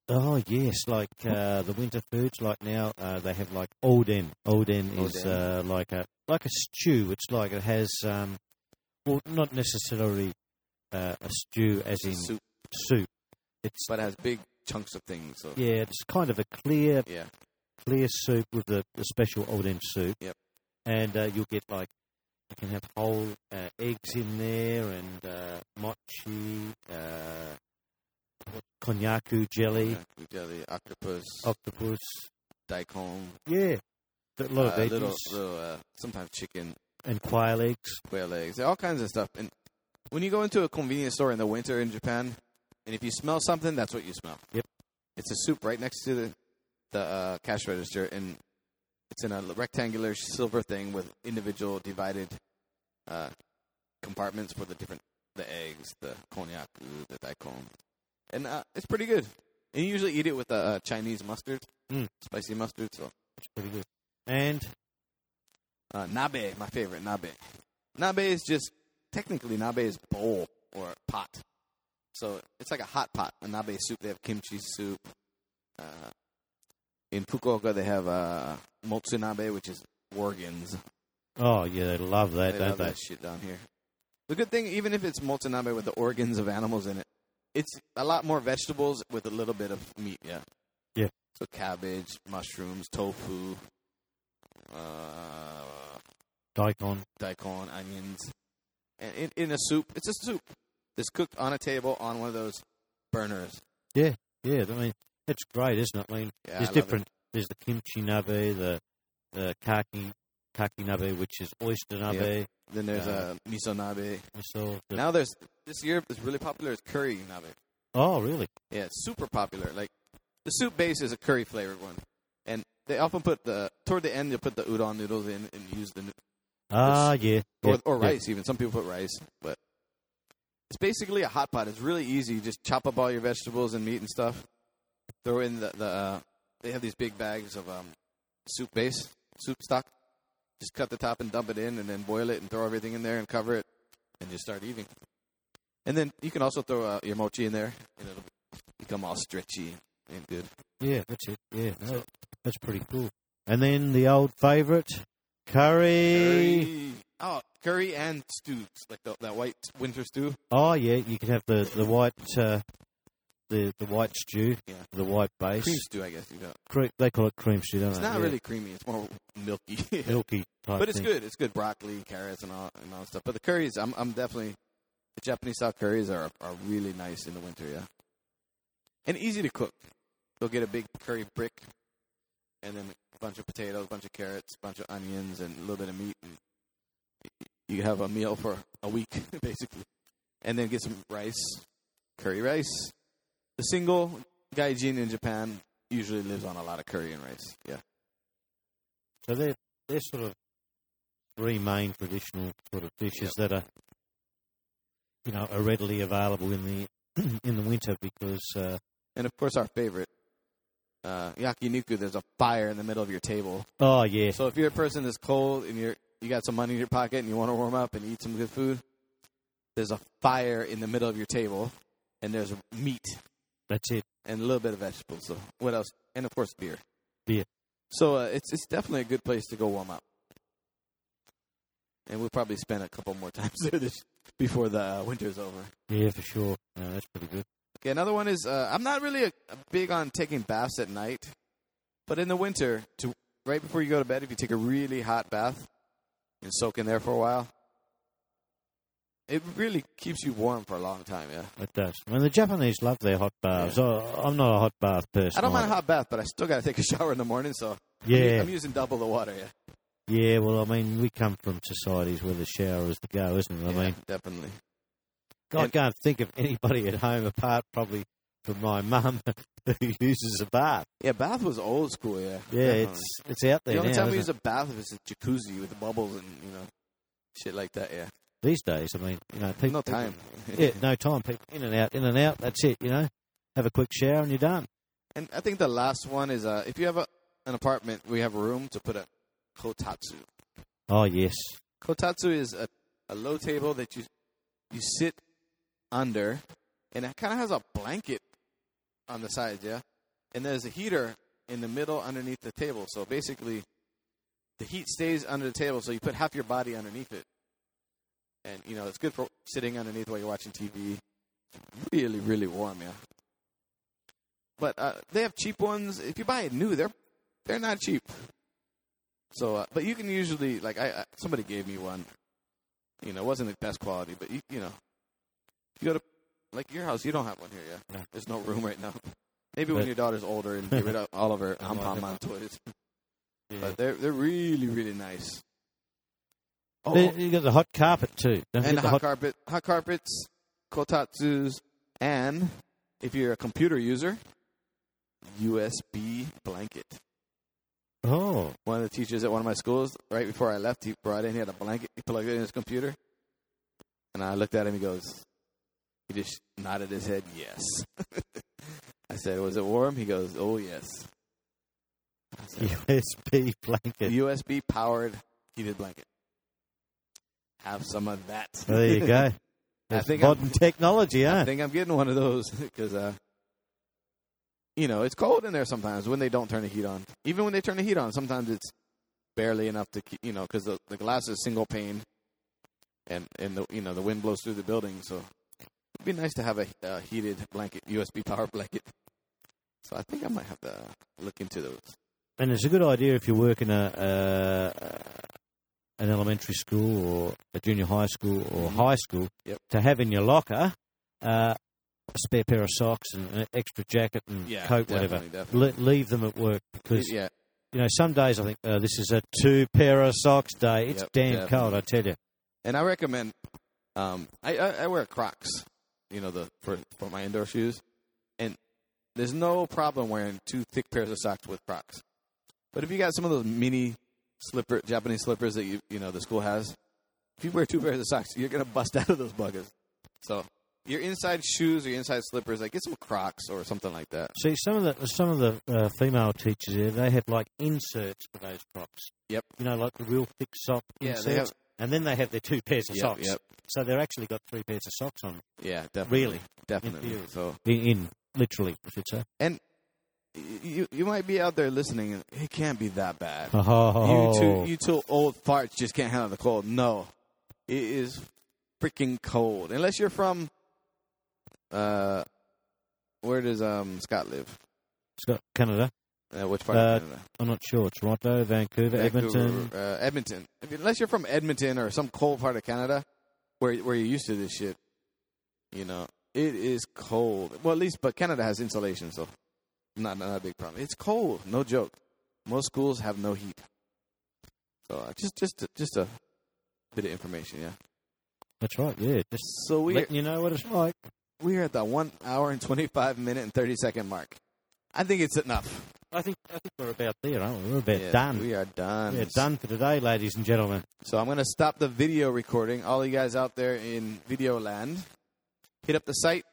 Oh yes, like uh, the winter foods. Like now, uh, they have like oden. Oden is uh, like a like a stew. It's like it has um, well, not necessarily uh, a stew as in Soup, soup. It's but it has big chunks of things. So yeah, it's kind of a clear yeah, clear soup with the, the special oden soup. Yep. And uh, you'll get like you can have whole uh, eggs in there and uh, mochi, uh, konnyaku jelly, jelly, octopus, octopus. daikon, Yeah, a lot of veggies little, little uh, sometimes chicken, and quail eggs. quail eggs, all kinds of stuff. And when you go into a convenience store in the winter in Japan, and if you smell something, that's what you smell. Yep. It's a soup right next to the the uh, cash register, and it's in a rectangular silver thing with individual divided uh, compartments for the different the eggs, the konnyaku, the daikon, and uh, it's pretty good. And you usually eat it with a uh, Chinese mustard, Mm. spicy mustard. So It's pretty good. And uh, nabe, my favorite nabe. Nabe is just technically nabe is bowl or pot. So it's like a hot pot, a nabe soup. They have kimchi soup. Uh, in Fukuoka, they have uh, motsunabe, which is organs. oh yeah, they love that, they don't love they? that shit down here. The good thing, even if it's motsunabe with the organs of animals in it, it's a lot more vegetables with a little bit of meat. Yeah. Yeah. So cabbage, mushrooms, tofu, uh, Daikon. daikon, onions, and in, in a soup. It's a soup that's cooked on a table on one of those burners. Yeah, yeah. I mean it's great, isn't it? I mean, Yeah, I there's different. There's the kimchi nabe, the the kaki kaki nabe, which is oyster nabe. Yeah. Then there's Uh, a miso nabe. Miso. the- Now there's this year is really popular is curry nabe. oh, really? Yeah, it's super popular. Like the soup base is a curry flavored one, and they often put the toward the end they'll put the udon noodles in and use the Ah, yeah. or, yeah, or yeah. rice even. Some people put rice, but it's basically a hot pot. It's really easy. You just chop up all your vegetables and meat and stuff. Throw in the the. Uh, they have these big bags of um, soup base, soup stock. Just cut the top and dump it in, and then boil it and throw everything in there and cover it, and just start eating. And then you can also throw uh, your mochi in there, and it'll become all stretchy and good. Yeah, that's it. Yeah, no, that's pretty cool. And then the old favourite, curry. Curry. Oh, curry and stews, like the, that white winter stew. Oh, yeah, you can have the the white uh, the the white stew, Yeah. the white base. Cream stew, I guess you got. Cre- they call it cream stew, don't It's they? It's not Yeah. really creamy. It's more milky. *laughs* milky type. but it's thing. good. It's good broccoli, carrots, and all and all that stuff. But the curries, I'm I'm definitely the Japanese style curries are are really nice in the winter. Yeah, and easy to cook. They'll get a big curry brick, and then a bunch of potatoes, a bunch of carrots, a bunch of onions, and a little bit of meat, and you have a meal for a week *laughs* basically. And then get some rice, curry rice. The single gaijin in Japan usually lives on a lot of curry and rice. Yeah. So they're they're sort of three main traditional sort of dishes that are you know are readily available in the *clears throat* in the winter because uh, And of course, our favorite, uh, yakiniku. There's a fire in the middle of your table. oh yeah So if you're a person that's cold and you're you got some money in your pocket and you want to warm up and eat some good food, there's a fire in the middle of your table, and there's meat That's it. and a little bit of vegetables. So what else? And of course beer. Beer. So uh, it's it's definitely a good place to go warm up. And we'll probably spend a couple more *laughs* times there this before the uh, winter's over. Yeah, for sure. No, that's pretty good. Okay, another one is uh, I'm not really a, a big on taking baths at night, but in the winter, to right before you go to bed, if you take a really hot bath and soak in there for a while, it really keeps you warm for a long time. Yeah, It does. I mean, the Japanese love their hot baths. I, I'm not a hot bath person. I don't mind a hot bath, but I still got to take a *laughs* shower in the morning, so I'm, Yeah, I'm using double the water. Yeah, yeah. Well, I mean, we come from societies where the shower is the go, isn't it? I Yeah, mean, definitely. I can't think of anybody at home apart probably from my mum *laughs* who uses a bath. Yeah, bath was old school. Yeah, Yeah, definitely. it's it's out there the only now. time we use a bath if it's a jacuzzi with the bubbles and you know shit like that. Yeah. These days, I mean, you know, people, no time. *laughs* Yeah, no time. People in and out, in and out. That's it. You know, have a quick shower and you're done. And I think the last one is uh, if you have a, an apartment, we have a room to put a kotatsu. Oh yes, Kotatsu is a, a low table that you you sit under, and it kind of has a blanket on the sides, yeah. And there's a heater in the middle underneath the table. So basically, the heat stays under the table. So you put half your body underneath it, and you know it's good for sitting underneath while you're watching TV. Really, really warm, yeah. But uh, they have cheap ones. If you buy it new, they're they're not cheap. So, uh, but you can usually like I, I somebody gave me one. You know, it wasn't the best quality, but you you know, you go to like your house, you don't have one here, yeah. No. There's no room right now. *laughs* Maybe when your daughter's older and get rid of all of her I um, Ampon know. toys. *laughs* Yeah. But they're they're really really nice. Oh, you got the hot carpet too. Don't and the hot, carpet, hot carpets, kotatsus, and if you're a computer user, USB blanket. Oh, One of the teachers at one of my schools, right before I left, he brought in, he had a blanket, he plugged it in his computer. And I looked at him, he goes, he just nodded his head, yes. *laughs* I said, was it warm? He goes, oh, yes. Said, USB blanket. USB powered heated blanket. Have some of that. There you go. *laughs* I think I'm- modern technology, I huh? think I'm getting one of those *laughs* because, uh, you know, it's cold in there sometimes when they don't turn the heat on. Even when they turn the heat on, sometimes it's barely enough to keep, you know, because the, the glass is single pane, and and the you know the wind blows through the building, so it'd be nice to have a uh, heated blanket, USB power blanket. So I think I might have to look into those. And it's a good idea if you work in a, uh, an elementary school or a junior high school or Mhm. high school Yep. to have in your locker uh, a spare pair of socks and an extra jacket and coat, whatever. definitely, definitely. Le- leave them at work because yeah, you know some days I think uh, this is a two pair of socks day. It's Yep, damn definitely. cold, I tell you. and I recommend. Um, I, I I wear Crocs, you know, the for for my indoor shoes, and there's no problem wearing two thick pairs of socks with Crocs. But if you got some of those mini slipper Japanese slippers that you you know the school has, if you wear two pairs of socks, you're gonna bust *laughs* out of those buggers. So your inside shoes or your inside slippers, like get some Crocs or something like that. See, some of the some of the uh, female teachers there, they have like inserts for those Crocs. Yep. You know, like the real thick sock Yeah, inserts, they have. And then they have their two pairs of Yep, socks. yep. So they've actually got three pairs of socks on. Yeah, definitely. Really? definitely. theory. So In, in literally, I should say. y- you you might be out there listening, and it can't be that bad. *laughs* Oh, You two, you two old farts just can't handle the cold. No, it is freaking cold. Unless you're from, uh, where does um Scott live? Scott, Canada. Uh, which part Uh, of Canada? I'm not sure. Toronto, Vancouver, Edmonton. Uh, Edmonton. If unless you're from Edmonton or some cold part of Canada, where where you're used to this shit, you know, it is cold. Well, at least, but Canada has insulation, so not not a big problem. It's cold, no joke. Most schools have no heat, so uh, just just just a bit of information, yeah. That's right. Yeah, just So we you know what it's like. we are at the one hour and twenty five minute and thirty second mark. I think it's enough. I think I think we're about there, aren't we? We're about Yeah, done. We are done. We're done for today, ladies and gentlemen. So I'm going to stop the video recording. All you guys out there in video land, hit up the site.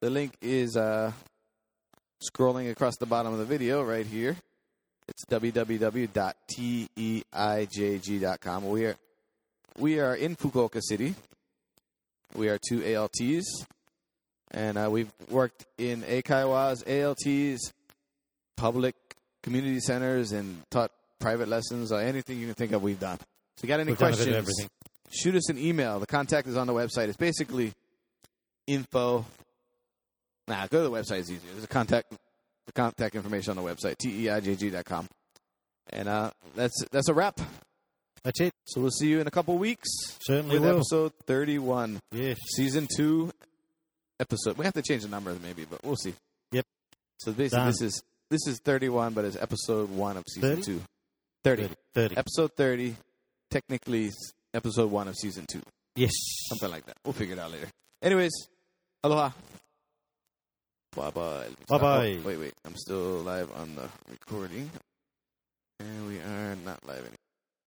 The link is uh, scrolling across the bottom of the video right here. It's www.teijg.com. We are we are in Fukuoka City. We are two ALTs, And uh, we've worked in eikaiwas, ALTs, public community centers, and taught private lessons. Uh, anything you can think of, we've done. So, you got any We've questions? shoot us an email. The contact is on the website. It's basically info. Nah, go to the website. It's easier. There's a contact, the contact information on the website, teijg.com. And uh, that's that's a wrap. That's it. So we'll see you in a couple weeks Certainly with will. episode 31, Yes. season two episode. We have to change the number maybe, but we'll see. Yep. So basically, Done. this is this is 31, but it's episode one of season 30? two. 30. 30. 30. Episode 30, technically episode one of season two. Yes. Something like that. We'll figure it out later. Anyways, aloha. Bye bye. Bye-bye. Oh, wait, wait. I'm still live on the recording. And we are not live anymore.